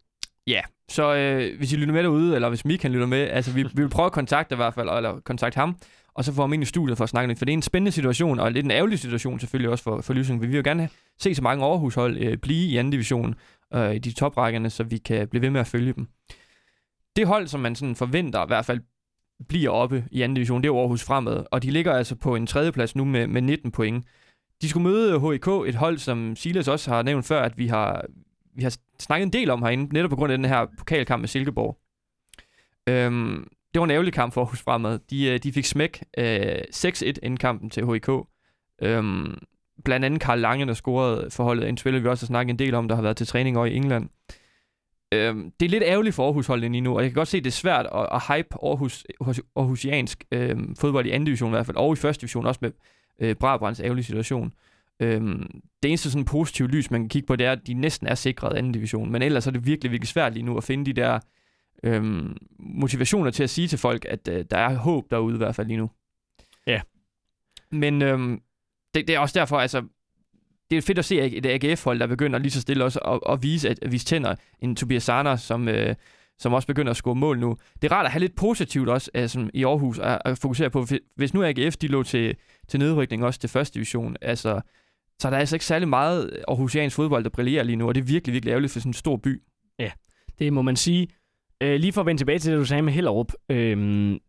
Ja, så øh, hvis I lytter med derude, eller hvis Mik han lytter med, altså vi, vi vil prøve at kontakte i hvert fald, eller kontakte ham, og så få ham ind i studiet for at snakke lidt, for det er en spændende situation, og lidt en ærgerlig situation selvfølgelig også for, for Lysing. Vi vil jo gerne se så mange Aarhus-hold øh, blive i anden division, øh, i de toprækkerne, så vi kan blive ved med at følge dem. Det hold, som man sådan forventer i hvert fald bliver oppe i anden division, det er jo Aarhus Fremad, og de ligger altså på en tredjeplads nu med, med 19 point. De skulle møde HIK, et hold, som Silas også har nævnt før, at vi har, vi har snakket en del om herinde, netop på grund af den her pokalkamp med Silkeborg. Øhm, det var en ærgerlig kamp for Aarhus Fremad. De, øh, de fik smæk øh, 6-1 inden kampen til HIK. Øhm, blandt andet Karl Lange, der scorede forholdet. En spiller, vi også har snakket en del om, der har været til træning over i England. Øhm, det er lidt ærgerligt for Aarhus holdet lige nu, og jeg kan godt se, at det er svært at, at hype Aarhus, Aarhusiansk øhm, fodbold i anden division i hvert fald, og i første division også med øh, Brabrands ærgerlige situation. Øhm, det eneste sådan positive lys, man kan kigge på, det er, at de næsten er sikret anden division, men ellers er det virkelig, virkelig svært lige nu at finde de der øhm, motivationer til at sige til folk, at øh, der er håb derude i hvert fald lige nu. Ja. Men øhm, det, det er også derfor, altså, det er fedt at se et AGF-hold, der begynder lige så stille også at, at vise, at, at vise tænder. En Tobias Sarner, som, øh, som også begynder at score mål nu. Det er rart at have lidt positivt også altså, i Aarhus at, at fokusere på. Hvis nu AGF de lå til, til nedrykning også til første division, altså, så er der altså ikke særlig meget Aarhusiansk fodbold, der brillerer lige nu, og det er virkelig, virkelig ærgerligt for sådan en stor by. Ja, det må man sige. Øh, lige for at vende tilbage til det, du sagde med Hellerup. Øh,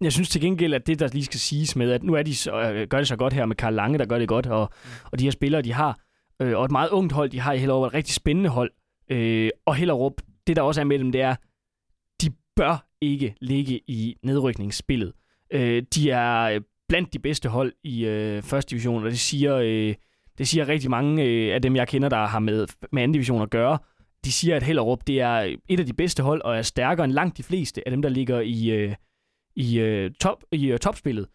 jeg synes til gengæld, at det, der lige skal siges med, at nu er de så, øh, gør det så godt her med Karl Lange, der gør det godt, og, mm. og de her spillere, de har, øh, og et meget ungt hold, de har i Hellerup, et rigtig spændende hold. Øh, og Hellerup, det der også er med dem, det er, de bør ikke ligge i nedrykningsspillet. Øh, de er blandt de bedste hold i øh, første division, og det siger, øh, det siger rigtig mange øh, af dem, jeg kender, der har med, med anden division at gøre. De siger, at Hellerup det er et af de bedste hold, og er stærkere end langt de fleste af dem, der ligger i, øh, i, øh, top, i øh, topspillet,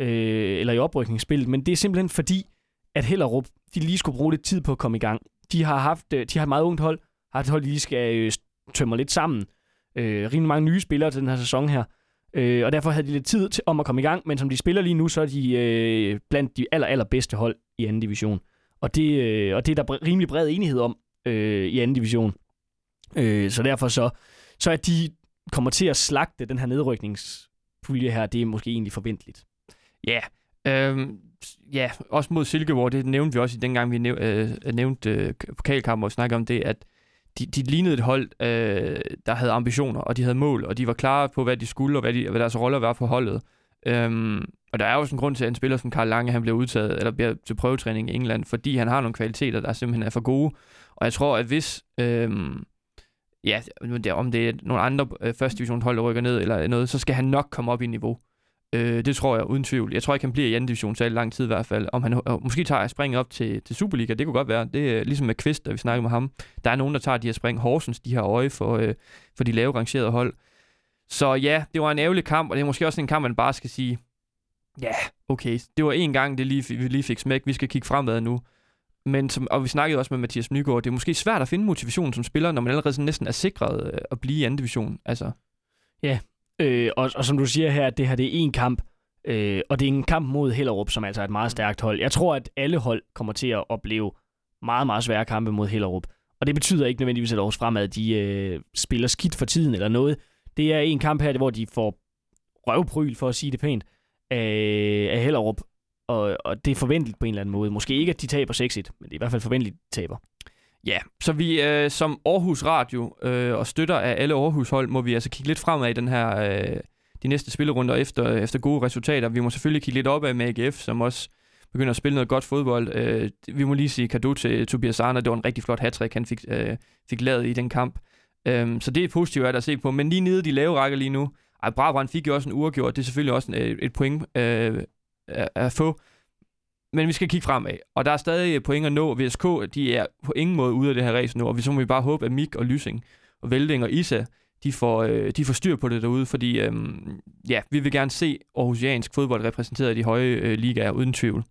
øh, eller i oprykningsspillet, men det er simpelthen fordi, at Hellerup, de lige skulle bruge lidt tid på at komme i gang. De har haft, øh, de har et meget ungt hold, har et hold, de lige skal øh, tømme lidt sammen. Øh, rimelig mange nye spillere til den her sæson her, øh, og derfor havde de lidt tid til, om at komme i gang, men som de spiller lige nu, så er de øh, blandt de aller, aller bedste hold i anden division. Og det, øh, og det er der rimelig bred enighed om øh, i anden division. Øh, så derfor så, så at de kommer til at slagte den her nedrykningspulje her, det er måske egentlig forventeligt. Ja, øhm, ja, også mod Silkeborg, det nævnte vi også i dengang, vi næv, øh, nævnte øh, pokalkampen og snakkede om det, at de, de lignede et hold, øh, der havde ambitioner, og de havde mål, og de var klare på, hvad de skulle, og hvad, de, hvad deres roller var på holdet. Øhm, og der er også en grund til, at en spiller som Karl Lange, han bliver udtaget, eller bliver til prøvetræning i England, fordi han har nogle kvaliteter, der simpelthen er for gode. Og jeg tror, at hvis, Øh, ja, om det er nogle andre øh, første divisionshold, der rykker ned eller noget, så skal han nok komme op i niveau. Øh, det tror jeg uden tvivl. Jeg tror ikke, han bliver i anden division så lang tid i hvert fald. Om han øh, måske tager spring op til, til Superliga, det kunne godt være. Det er ligesom med Kvist, da vi snakkede med ham. Der er nogen, der tager de her spring. Horsens, de har øje for, øh, for de lave rangerede hold. Så ja, det var en ærgerlig kamp, og det er måske også en kamp, man bare skal sige, ja, okay, det var en gang, det lige, vi lige fik smæk. Vi skal kigge fremad nu. Men som, og vi snakkede også med Mathias Nygaard, det er måske svært at finde motivation som spiller, når man allerede sådan næsten er sikret øh, at blive i anden division. Altså. Ja, øh, og, og som du siger her, det her det er en kamp, øh, og det er en kamp mod Hellerup, som altså er et meget stærkt hold. Jeg tror, at alle hold kommer til at opleve meget, meget svære kampe mod Hellerup. Og det betyder ikke nødvendigvis, at Aarhus Fremad de, øh, spiller skidt for tiden eller noget. Det er en kamp her, hvor de får røvpryl, for at sige det pænt, af, af Hellerup og, og det er forventeligt på en eller anden måde. Måske ikke, at de taber 6-1, men det er i hvert fald forventeligt, at de taber. Ja, så vi øh, som Aarhus Radio øh, og støtter af alle Aarhus hold, må vi altså kigge lidt fremad i den her, øh, de næste spillerunder efter, efter gode resultater. Vi må selvfølgelig kigge lidt opad med AGF, som også begynder at spille noget godt fodbold. Øh, vi må lige sige kado til Tobias Arne. Det var en rigtig flot hat han fik, øh, fik lavet i den kamp. Øh, så det er positivt at se på. Men lige nede de lave rækker lige nu, ej, Brabrand fik jo også en uafgjort. Det er selvfølgelig også en, øh, et point øh, at, at få. Men vi skal kigge fremad, og der er stadig point at nå. VSK, de er på ingen måde ude af det her race nu, og vi så må vi bare håbe, at Mik og Lysing og Velding og Isa, de får, øh, de får styr på det derude, fordi øhm, ja, vi vil gerne se Aarhusiansk fodbold repræsenteret i de høje øh, ligaer, uden tvivl.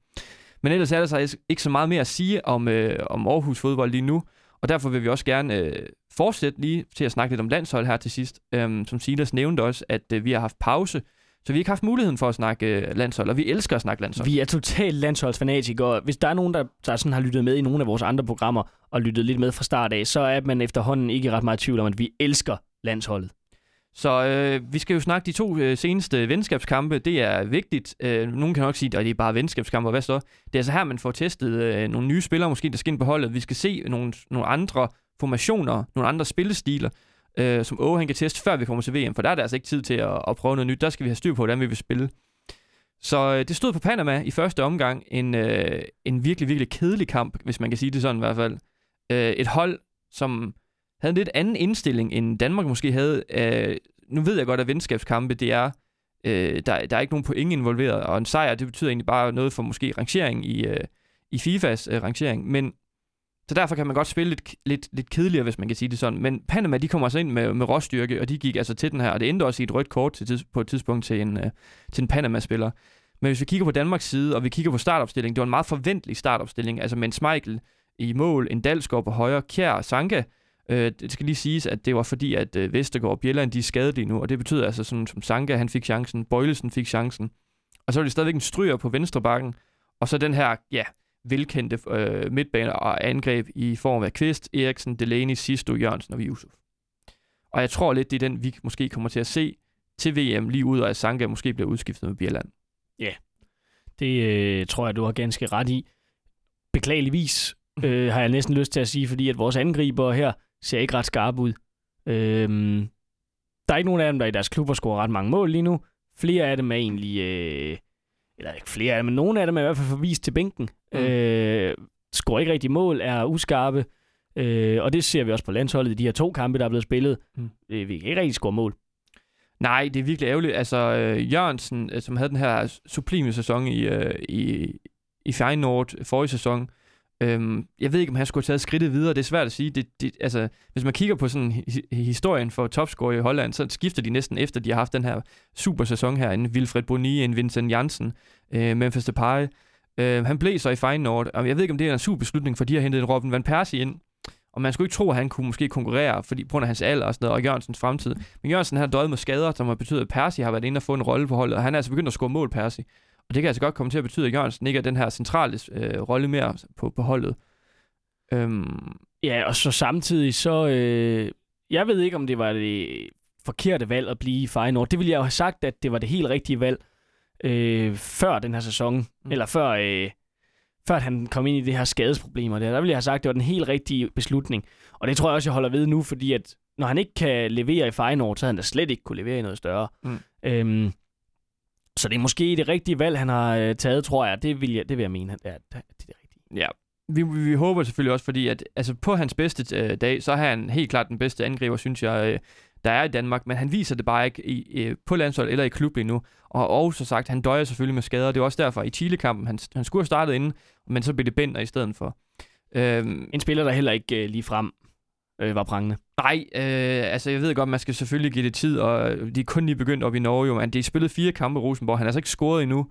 Men ellers er der så ikke så meget mere at sige om, øh, om Aarhus fodbold lige nu, og derfor vil vi også gerne øh, fortsætte lige til at snakke lidt om landshold her til sidst. Øhm, som Silas nævnte også, at øh, vi har haft pause, så vi har ikke haft muligheden for at snakke øh, landshold, og vi elsker at snakke landshold. Vi er totalt landsholdsfanatikere. Hvis der er nogen, der, der sådan har lyttet med i nogle af vores andre programmer, og lyttet lidt med fra start af, så er man efterhånden ikke ret meget i tvivl om, at vi elsker landsholdet. Så øh, vi skal jo snakke de to øh, seneste venskabskampe. Det er vigtigt. Øh, nogen kan nok sige, at det er bare venskabskampe, og hvad så? Det er altså her, man får testet øh, nogle nye spillere, måske der skal ind på holdet. Vi skal se nogle, nogle andre formationer, nogle andre spillestiler øh, som Åge han kan teste, før vi kommer til VM, for der er der altså ikke tid til at, at prøve noget nyt. Der skal vi have styr på, hvordan vi vil spille. Så øh, det stod på Panama i første omgang. En, øh, en virkelig, virkelig kedelig kamp, hvis man kan sige det sådan i hvert fald. Øh, et hold, som havde en lidt anden indstilling, end Danmark måske havde. Øh, nu ved jeg godt, at venskabskampe, det er, øh, der, der er ikke nogen point involveret, og en sejr, det betyder egentlig bare noget for måske rangering i, øh, i FIFAs øh, rangering, men så derfor kan man godt spille lidt, lidt, lidt kedeligere, hvis man kan sige det sådan. Men Panama, de kommer altså ind med, med råstyrke, og de gik altså til den her, og det endte også i et rødt kort til, på et tidspunkt til en, øh, til en Panama-spiller. Men hvis vi kigger på Danmarks side, og vi kigger på startopstillingen, det var en meget forventelig startopstilling, altså med en Smeichel i mål, en Dalsgaard på højre, Kjær, Sanka, Øh, det skal lige siges, at det var fordi, at øh, Vestergaard og Bjelland, de er skadelige nu, og det betyder altså, sådan, som Sanka, han fik chancen, Bøjlesen fik chancen, og så var det stadigvæk en stryger på venstre bakken, og så den her, ja, velkendte øh, midtbane og angreb i form af Kvist, Eriksen, Delaney, Sisto, Jørgensen og Yusuf. Og jeg tror lidt, det er den, vi måske kommer til at se til VM lige ud, og at Sanka måske bliver udskiftet med Bjelland. Ja, det øh, tror jeg, du har ganske ret i. Beklageligvis øh, har jeg næsten lyst til at sige, fordi at vores angriber her ser ikke ret skarpe ud. Øhm, der er ikke nogen af dem, der i deres klubber scorer ret mange mål lige nu. Flere af dem er egentlig... Øh, eller ikke flere af dem, men nogle af dem er i hvert fald forvist til bænken. Mm. Øh, scorer ikke rigtig mål, er uskarpe. Øh, og det ser vi også på landsholdet i de her to kampe, der er blevet spillet. Mm. Øh, vi kan ikke rigtig score mål. Nej, det er virkelig ærgerligt. Altså, øh, Jørgensen, øh, som havde den her sublime sæson i, øh, i, i Feyenoord forrige sæson, Øhm, jeg ved ikke, om han skulle have taget skridtet videre. Det er svært at sige. Det, det, altså, hvis man kigger på sådan historien for topscorer i Holland, så skifter de næsten efter, de har haft den her super sæson her. En Wilfred Boni, en Vincent Janssen, øh, Memphis Depay. Øh, han blev så i Feyenoord, og jeg ved ikke, om det er en super beslutning, for de har hentet en Robin Van Persie ind. Og man skulle ikke tro, at han kunne måske konkurrere, fordi på grund af hans alder og sådan noget, og Jørgensens fremtid. Men Jørgensen har døjet med skader, som har betydet, at Persie har været inde og få en rolle på holdet, og han er altså begyndt at score mål, Persie. Og det kan altså godt komme til at betyde, at Jørgensen ikke er den her centrale øh, rolle mere på, på holdet. Øhm. Ja, og så samtidig så... Øh, jeg ved ikke, om det var det forkerte valg at blive i Feyenoord. Det ville jeg jo have sagt, at det var det helt rigtige valg øh, før den her sæson. Mm. Eller før, øh, før han kom ind i det her skadesproblemer. Der, der ville jeg have sagt, at det var den helt rigtige beslutning. Og det tror jeg også, jeg holder ved nu, fordi at når han ikke kan levere i Feyenoord, så havde han da slet ikke kunne levere i noget større. Mm. Øhm, så det er måske det rigtige valg, han har øh, taget, tror jeg. Det vil jeg, det vil jeg mene, at det er det, det rigtige. Ja, vi, vi håber selvfølgelig også, fordi at, altså på hans bedste øh, dag, så er han helt klart den bedste angriber, synes jeg, øh, der er i Danmark, men han viser det bare ikke i, øh, på landshold eller i klub endnu. Og også sagt, han døjer selvfølgelig med skader. Det er også derfor i Chile-kampen, han, han skulle have startet inden, men så blev det Bender i stedet for. Øhm, en spiller, der heller ikke øh, lige frem øh, var prangende. Nej, øh, altså jeg ved godt, man skal selvfølgelig give det tid, og øh, de er kun lige begyndt op i Norge, jo, men de har spillet fire kampe i Rosenborg. Han har altså ikke scoret endnu.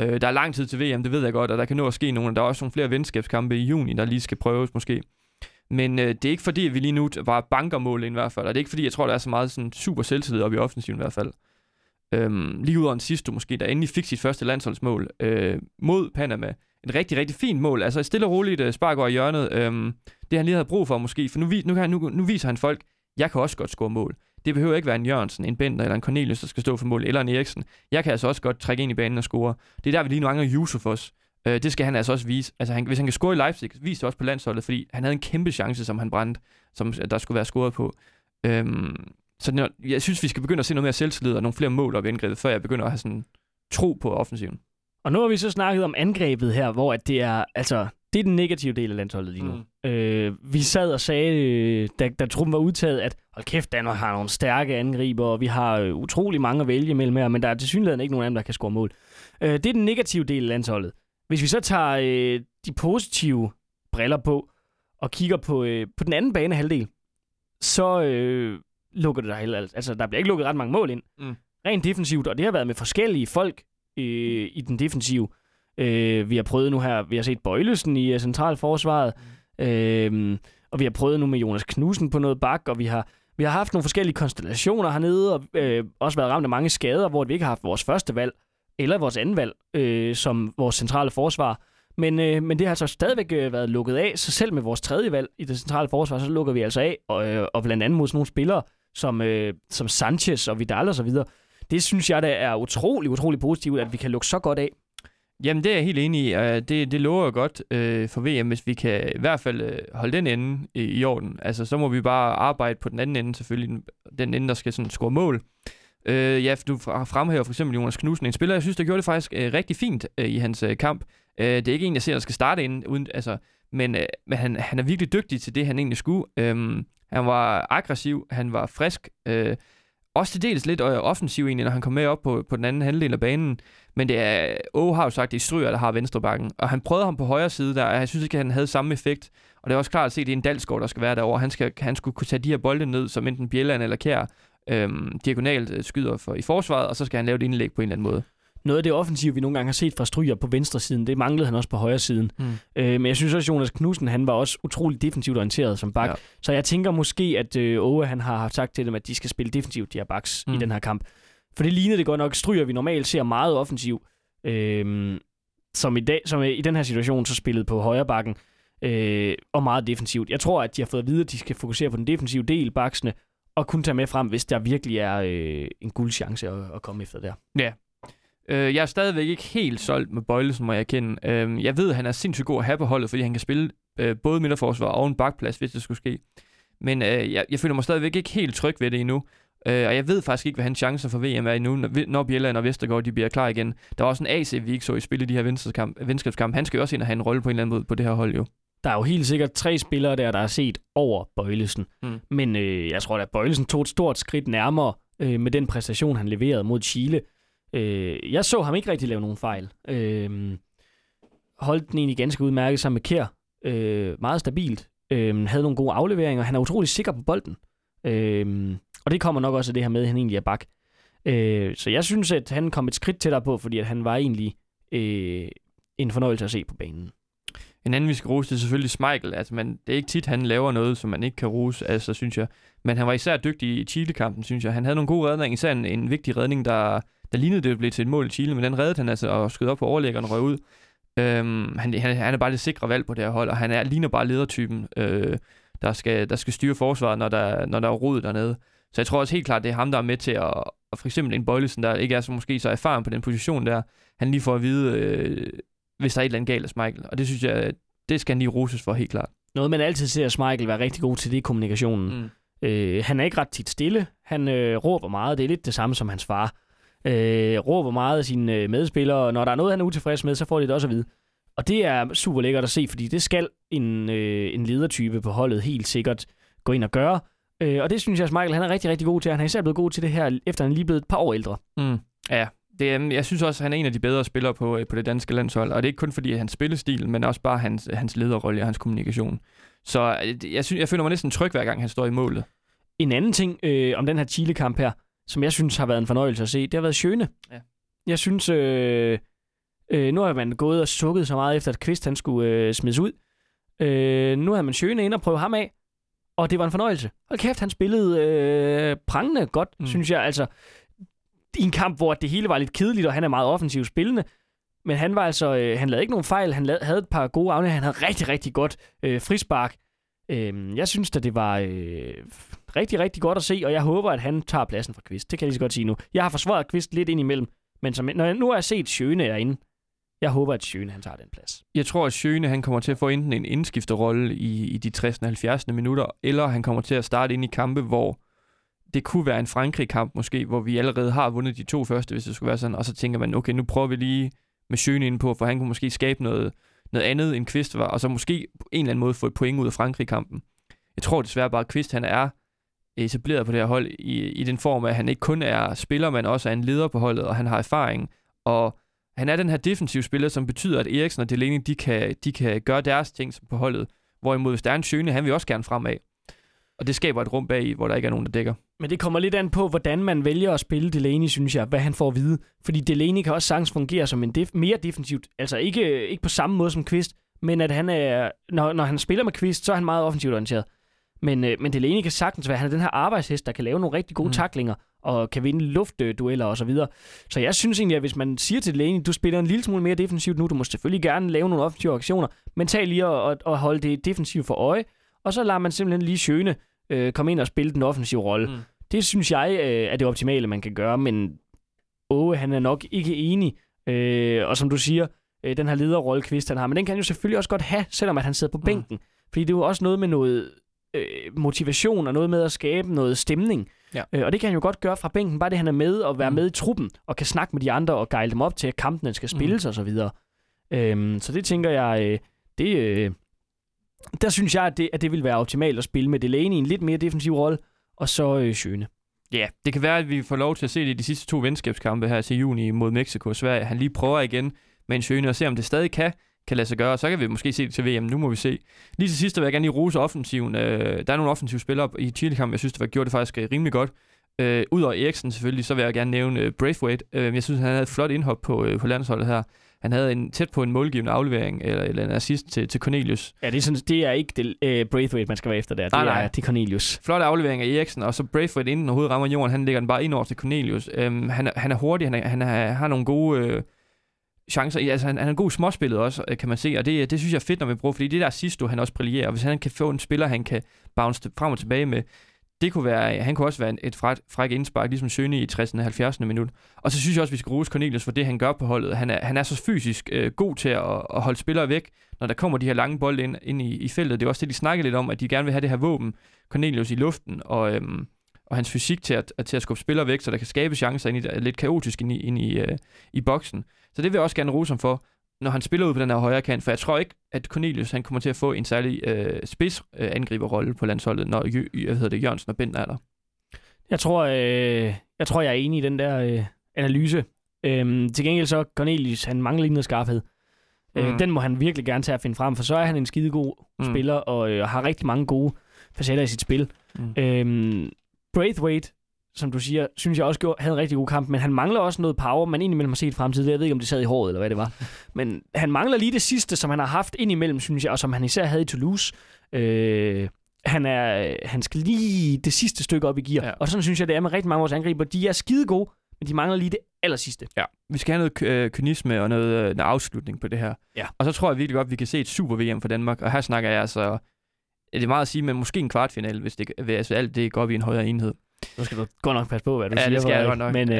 Øh, der er lang tid til VM, det ved jeg godt, og der kan nå at ske nogle. Der er også nogle flere venskabskampe i juni, der lige skal prøves måske. Men øh, det er ikke fordi, at vi lige nu var bankermål i hvert fald, og det er ikke fordi, jeg tror, der er så meget sådan super selvtillid op i offensiven i hvert fald. Øhm, lige ud over en sidste måske, der endelig fik sit første landsholdsmål øh, mod Panama. Et rigtig, rigtig fint mål. Altså et stille og roligt øh, spark over i hjørnet. Øh, det han lige havde brug for måske, for nu, nu, kan han, nu, nu viser han folk, jeg kan også godt score mål. Det behøver ikke være en Jørgensen, en Bender eller en Cornelius, der skal stå for mål, eller en Eriksen. Jeg kan altså også godt trække ind i banen og score. Det er der, vi lige nu mangler Yusuf også. Øh, det skal han altså også vise. Altså, han, hvis han kan score i Leipzig, vis det også på landsholdet, fordi han havde en kæmpe chance, som han brændte, som øh, der skulle være scoret på. Øhm, så når, jeg synes, vi skal begynde at se noget mere selvtillid og nogle flere mål op i angrebet, før jeg begynder at have sådan tro på offensiven. Og nu har vi så snakket om angrebet her, hvor at det er, altså, det er den negative del af landsholdet lige nu. Mm. Øh, vi sad og sagde, øh, da, da truppen var udtaget, at hold kæft, Danmark har nogle stærke angriber, og vi har øh, utrolig mange at vælge mellem her, men der er til synligheden ikke nogen af dem, der kan score mål. Øh, det er den negative del af landsholdet. Hvis vi så tager øh, de positive briller på, og kigger på, øh, på den anden bane halvdel, så øh, lukker det der heller, altså der bliver ikke lukket ret mange mål ind. Mm. Rent defensivt, og det har været med forskellige folk øh, i den defensive. Øh, vi har prøvet nu her, vi har set Bøjlesen i uh, centralforsvaret, mm. øh, og vi har prøvet nu med Jonas Knudsen på noget bak, og vi har, vi har haft nogle forskellige konstellationer hernede, og øh, også været ramt af mange skader, hvor vi ikke har haft vores første valg, eller vores anden valg, øh, som vores centrale forsvar. Men, øh, men det har altså stadigvæk øh, været lukket af, så selv med vores tredje valg i det centrale forsvar, så lukker vi altså af, og, øh, og blandt andet mod sådan nogle spillere, som, øh, som Sanchez og Vidal og så videre. Det synes jeg, det er utrolig, utrolig positivt, at vi kan lukke så godt af. Jamen, det er jeg helt enig i. Det, det lover jo godt øh, for VM, hvis vi kan i hvert fald øh, holde den ende i, i orden. Altså, så må vi bare arbejde på den anden ende, selvfølgelig. Den ende, der skal sådan score mål. Øh, ja, du fremhæver for eksempel Jonas Knudsen, en spiller, jeg synes, der gjorde det faktisk øh, rigtig fint øh, i hans øh, kamp. Øh, det er ikke en, jeg ser, der skal starte inden, uden, altså, men, øh, men han, han er virkelig dygtig til det, han egentlig skulle. Øh, han var aggressiv, han var frisk, øh, også til dels lidt øh, offensiv egentlig, når han kom med op på, på den anden halvdel af banen. Men det er, Åge har jo sagt, det er Stryger, der har venstre bakken. Og han prøvede ham på højre side der, og jeg synes ikke, at han havde samme effekt. Og det er også klart at se, at det er en Dalsgaard, der skal være derovre. Han, skal, han skulle kunne tage de her bolde ned, som enten Bjelland eller Kjær øhm, diagonalt øh, skyder for, i forsvaret, og så skal han lave et indlæg på en eller anden måde. Noget af det offensive, vi nogle gange har set fra Stryger på venstre siden, det manglede han også på højre siden. Mm. Øh, men jeg synes også, at Jonas Knudsen, han var også utrolig defensivt orienteret som bak. Ja. Ja. Så jeg tænker måske, at øh, Åge, han har haft sagt til dem, at de skal spille defensivt, de her backs, mm. I den her kamp. For det lignede det godt nok. Stryger, vi normalt ser meget offensiv. Øh, som i dag, som i den her situation, så spillet på højre bakken. Øh, og meget defensivt. Jeg tror, at de har fået at vide, at de skal fokusere på den defensive del, baksene, og kun tage med frem, hvis der virkelig er øh, en guldchance at, at komme efter der. Øh, jeg er stadigvæk ikke helt solgt med Bøjlesen, må jeg erkende. Øh, jeg ved, at han er sindssygt god at have på holdet, fordi han kan spille øh, både midterforsvar og en bakplads, hvis det skulle ske. Men øh, jeg, jeg føler mig stadigvæk ikke helt tryg ved det endnu. Øh, og jeg ved faktisk ikke, hvad hans chancer for VM er endnu, når, når Bjelland og Vestergaard de bliver klar igen. Der var også en AC, vi ikke så i spille i de her venskabskamp. venskabskamp. Han skal jo også ind og have en rolle på en eller anden måde på det her hold, jo. Der er jo helt sikkert tre spillere der, der er set over Bøjlesen. Mm. Men øh, jeg tror, at Bøjlesen tog et stort skridt nærmere øh, med den præstation, han leverede mod Chile. Øh, jeg så ham ikke rigtig lave nogen fejl. Øh, holdt den egentlig ganske udmærket sammen med Kjær. Øh, meget stabilt. Øh, havde nogle gode afleveringer. Han er utrolig sikker på bolden. Øh, og det kommer nok også af det her med, at han egentlig er bak. Øh, så jeg synes, at han kom et skridt tættere på, fordi at han var egentlig øh, en fornøjelse at se på banen. En anden, vi skal rose, det er selvfølgelig Smeichel. Altså, man, det er ikke tit, han laver noget, som man ikke kan rose, altså, synes jeg. Men han var især dygtig i Chile-kampen, synes jeg. Han havde nogle gode redninger, især en, en vigtig redning, der, der lignede det blev til et mål i Chile, men den reddede han altså og skød op på overlæggeren og røg ud. Øhm, han, han, han er bare det sikre valg på det her hold, og han er, ligner bare ledertypen, øh, der, skal, der skal styre forsvaret, når der, når der er rod dernede. Så jeg tror også helt klart, det er ham, der er med til at, og for eksempel en Bøjlesen, der ikke er så måske så erfaren på den position der, han lige får at vide, øh, hvis der er et eller andet galt af Michael. Og det synes jeg, det skal han lige roses for helt klart. Noget, man altid ser Schmeichel være rigtig god til, det er kommunikationen. Mm. Øh, han er ikke ret tit stille. Han øh, råber meget. Det er lidt det samme som hans far. Øh, råber meget af sine øh, medspillere, og når der er noget, han er utilfreds med, så får de det også at vide. Og det er super lækkert at se, fordi det skal en, øh, en ledertype på holdet helt sikkert gå ind og gøre. Øh, og det synes jeg, at Michael han er rigtig, rigtig god til. Han er især blevet god til det her, efter han er lige blevet et par år ældre. Mm. Ja, det, er- jeg synes også, at han er en af de bedre spillere på, øh, på det danske landshold. Og det er ikke kun fordi hans spillestil, men også bare hans, hans lederrolle og hans kommunikation. Så øh, jeg, synes, jeg føler mig næsten tryg, hver gang han står i målet. En anden ting øh, om den her Chile-kamp her, som jeg synes har været en fornøjelse at se, det har været Sjøne. Ja. Jeg synes, øh, øh, nu har man gået og sukket så meget efter, at Kvist han skulle øh, smides ud. Øh, nu har man Sjøne ind og prøve ham af, og det var en fornøjelse. Og kæft, han spillede øh, prangende godt, Mm. mm. synes jeg. Altså, i en kamp, hvor det hele var lidt kedeligt, og han er meget offensivt spillende. Men han var altså, øh, han lavede ikke nogen fejl. Han lavede, havde et par gode afleveringer. Han havde rigtig, rigtig godt øh, frispark. Øh, jeg synes at det var øh, rigtig, rigtig godt at se, og jeg håber, at han tager pladsen fra Kvist. Det kan jeg lige så godt sige nu. Jeg har forsvaret Kvist lidt ind imellem, men som, når jeg nu har jeg set Sjøne derinde, jeg håber, at Sjøne han tager den plads. Jeg tror, at Sjøne han kommer til at få enten en indskifterrolle i, i de 60. og 70. minutter, eller han kommer til at starte ind i kampe, hvor det kunne være en Frankrig-kamp måske, hvor vi allerede har vundet de to første, hvis det skulle være sådan, og så tænker man, okay, nu prøver vi lige med Sjøne ind på, for han kunne måske skabe noget, noget andet end Kvist var, og så måske på en eller anden måde få et point ud af Frankrig-kampen. Jeg tror desværre bare, at Kvist han er etableret på det her hold i, i den form, at han ikke kun er spiller, men også er en leder på holdet, og han har erfaring, og han er den her defensive spiller, som betyder, at Eriksen og Delaney, de kan, de kan gøre deres ting på holdet. Hvorimod, hvis der er en Sjøne, han vil også gerne fremad. Og det skaber et rum bag i, hvor der ikke er nogen, der dækker. Men det kommer lidt an på, hvordan man vælger at spille Delaney, synes jeg, hvad han får at vide. Fordi Delaney kan også sagtens fungere som en def- mere defensivt, altså ikke, ikke på samme måde som Kvist, men at han er, når, når han spiller med Kvist, så er han meget offensivt orienteret. Men, øh, men Delaney kan sagtens være, han er den her arbejdshest, der kan lave nogle rigtig gode Mm. mm. taklinger, og kan vinde luftdueller og så videre. Så jeg synes egentlig, at hvis man siger til Delaney, du spiller en lille smule mere defensivt nu, du må selvfølgelig gerne lave nogle offensive aktioner, men tag lige og, og, og holde det defensivt for øje, og så lader man simpelthen lige Sjøne øh, komme ind og spille den offensive rolle. Mm. Det synes jeg øh, er det optimale, man kan gøre, men Åge, han er nok ikke enig. Øh, og som du siger, øh, den her lederrolle, Kvist han har, men den kan han jo selvfølgelig også godt have, selvom at han sidder på Mm. bænken. Fordi det er jo også noget med noget øh, motivation og noget med at skabe noget stemning. Ja. Øh, og det kan han jo godt gøre fra bænken, bare det han er med og være Mm. med i truppen, og kan snakke med de andre og gejle dem op til, at kampene skal spilles mm. og så videre. Øhm, så det tænker jeg, øh, det, øh, der synes jeg, at det, at det vil være optimalt at spille med Delaney i en lidt mere defensiv rolle, og så øh, Sjøne. Ja, det kan være, at vi får lov til at se det i de sidste to venskabskampe her til juni mod Mexico og Sverige. Han lige prøver igen med en Sjøne og se, om det stadig kan, kan lade sig gøre, og så kan vi måske se det til VM. Nu må vi se. Lige til sidst vil jeg gerne lige rose offensiven. Øh, der er nogle offensive spillere i Chile-kampen, jeg synes, det var gjort det faktisk øh, rimelig godt. Øh, Udover Eriksen selvfølgelig, så vil jeg gerne nævne øh, Braithwaite. Øh, jeg synes, han havde et flot indhop på, øh, på landsholdet her. Han havde en tæt på en målgivende aflevering, eller, eller en assist til, til Cornelius. Ja, det er, sådan, det er ikke det, uh, Braithwaite, man skal være efter der. Det Nej, er nej. til Cornelius. Flot aflevering af Eriksen, og så Braithwaite inden overhovedet rammer jorden, han lægger den bare ind over til Cornelius. Øhm, han, er, han er hurtig, han, er, han er, har nogle gode øh, chancer. Altså, han, han er en god småspillet også, øh, kan man se, og det, det synes jeg er fedt, når vi bruger, fordi det der sidste, han også brillerer, og hvis han kan få en spiller, han kan bounce frem og tilbage med, det kunne være, han kunne også være et fræk, fræk indspark, ligesom Søne i 60. og 70. minut. Og så synes jeg også, vi skal rose Cornelius for det, han gør på holdet. Han er, han er så fysisk øh, god til at, at holde spillere væk, når der kommer de her lange bolde ind, ind i, i feltet. Det er også det, de snakker lidt om, at de gerne vil have det her våben, Cornelius i luften, og, øhm, og hans fysik til at, til at skubbe spillere væk, så der kan skabe chancer ind i, lidt kaotisk ind i, ind i, øh, i boksen. Så det vil jeg også gerne rose ham for, når han spiller ud på den her højre kant, for jeg tror ikke, at Cornelius han kommer til at få en særlig øh, spids øh, angriberrolle på landsholdet, når Jø, hvad hedder det, Jørgensen og Bentner er der. Jeg tror, øh, jeg tror, jeg er enig i den der øh, analyse. Øhm, til gengæld så Cornelius, han mangler lige noget skarphed. Mm. Mm. Øh, den må han virkelig gerne tage at finde frem, for så er han en skidegod mm. spiller, og øh, har rigtig mange gode facetter i sit spil. Mm. Øhm, Braithwaite, som du siger, synes jeg også gjorde, havde en rigtig god kamp, men han mangler også noget power, man indimellem har set fremtid. Jeg ved ikke, om det sad i håret, eller hvad det var. men han mangler lige det sidste, som han har haft indimellem, synes jeg, og som han især havde i Toulouse. Øh, han, er, han skal lige det sidste stykke op i gear. Ja. Og sådan synes jeg, det er med rigtig mange af vores angriber. De er skide gode, men de mangler lige det aller sidste. Ja, vi skal have noget øh, kynisme og noget, øh, noget afslutning på det her. Ja. Og så tror jeg virkelig godt, at vi kan se et super VM for Danmark. Og her snakker jeg altså, det er meget at sige, men måske en kvartfinale, hvis, det, hvis alt det går op i en højere enhed. Nu skal du godt nok passe på, hvad du ja, siger. det skal jeg godt nok. Men øh,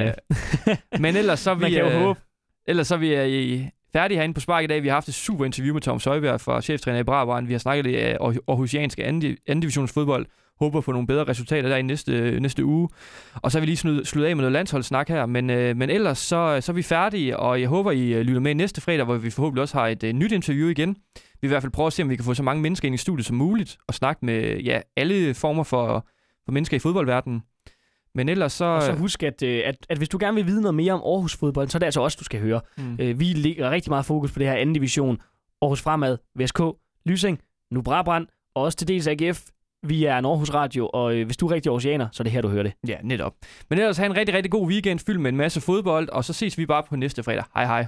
Ja. men ellers så er vi, man kan jo øh, håbe. Ellers så er vi øh, i, færdig herinde på Spark i dag. Vi har haft et super interview med Tom Søjberg fra cheftræner i Brabrand. Vi har snakket lidt øh, af Aarhusianske anden, divisionsfodbold. Håber på nogle bedre resultater der i næste, øh, næste uge. Og så har vi lige snud, sluttet af med noget landsholdssnak her. Men, øh, men ellers så, øh, så er vi færdige, og jeg håber, I lytter med næste fredag, hvor vi forhåbentlig også har et øh, nyt interview igen. Vi vil i hvert fald prøve at se, om vi kan få så mange mennesker ind i studiet som muligt, og snakke med ja, alle former for, for mennesker i fodboldverdenen. Men ellers så... Og så husk, at, øh, at, at hvis du gerne vil vide noget mere om Aarhus fodbold, så er det altså også, du skal høre. mm. Øh, vi lægger rigtig meget fokus på det her anden division. Aarhus Fremad, VSK, Lysing, nu Brabrand, og også til dels AGF. Vi er en Aarhus Radio, og øh, hvis du er rigtig oceaner, så er det her, du hører det. Ja, netop. Men ellers have en rigtig, rigtig god weekend fyldt med en masse fodbold, og så ses vi bare på næste fredag. Hej hej.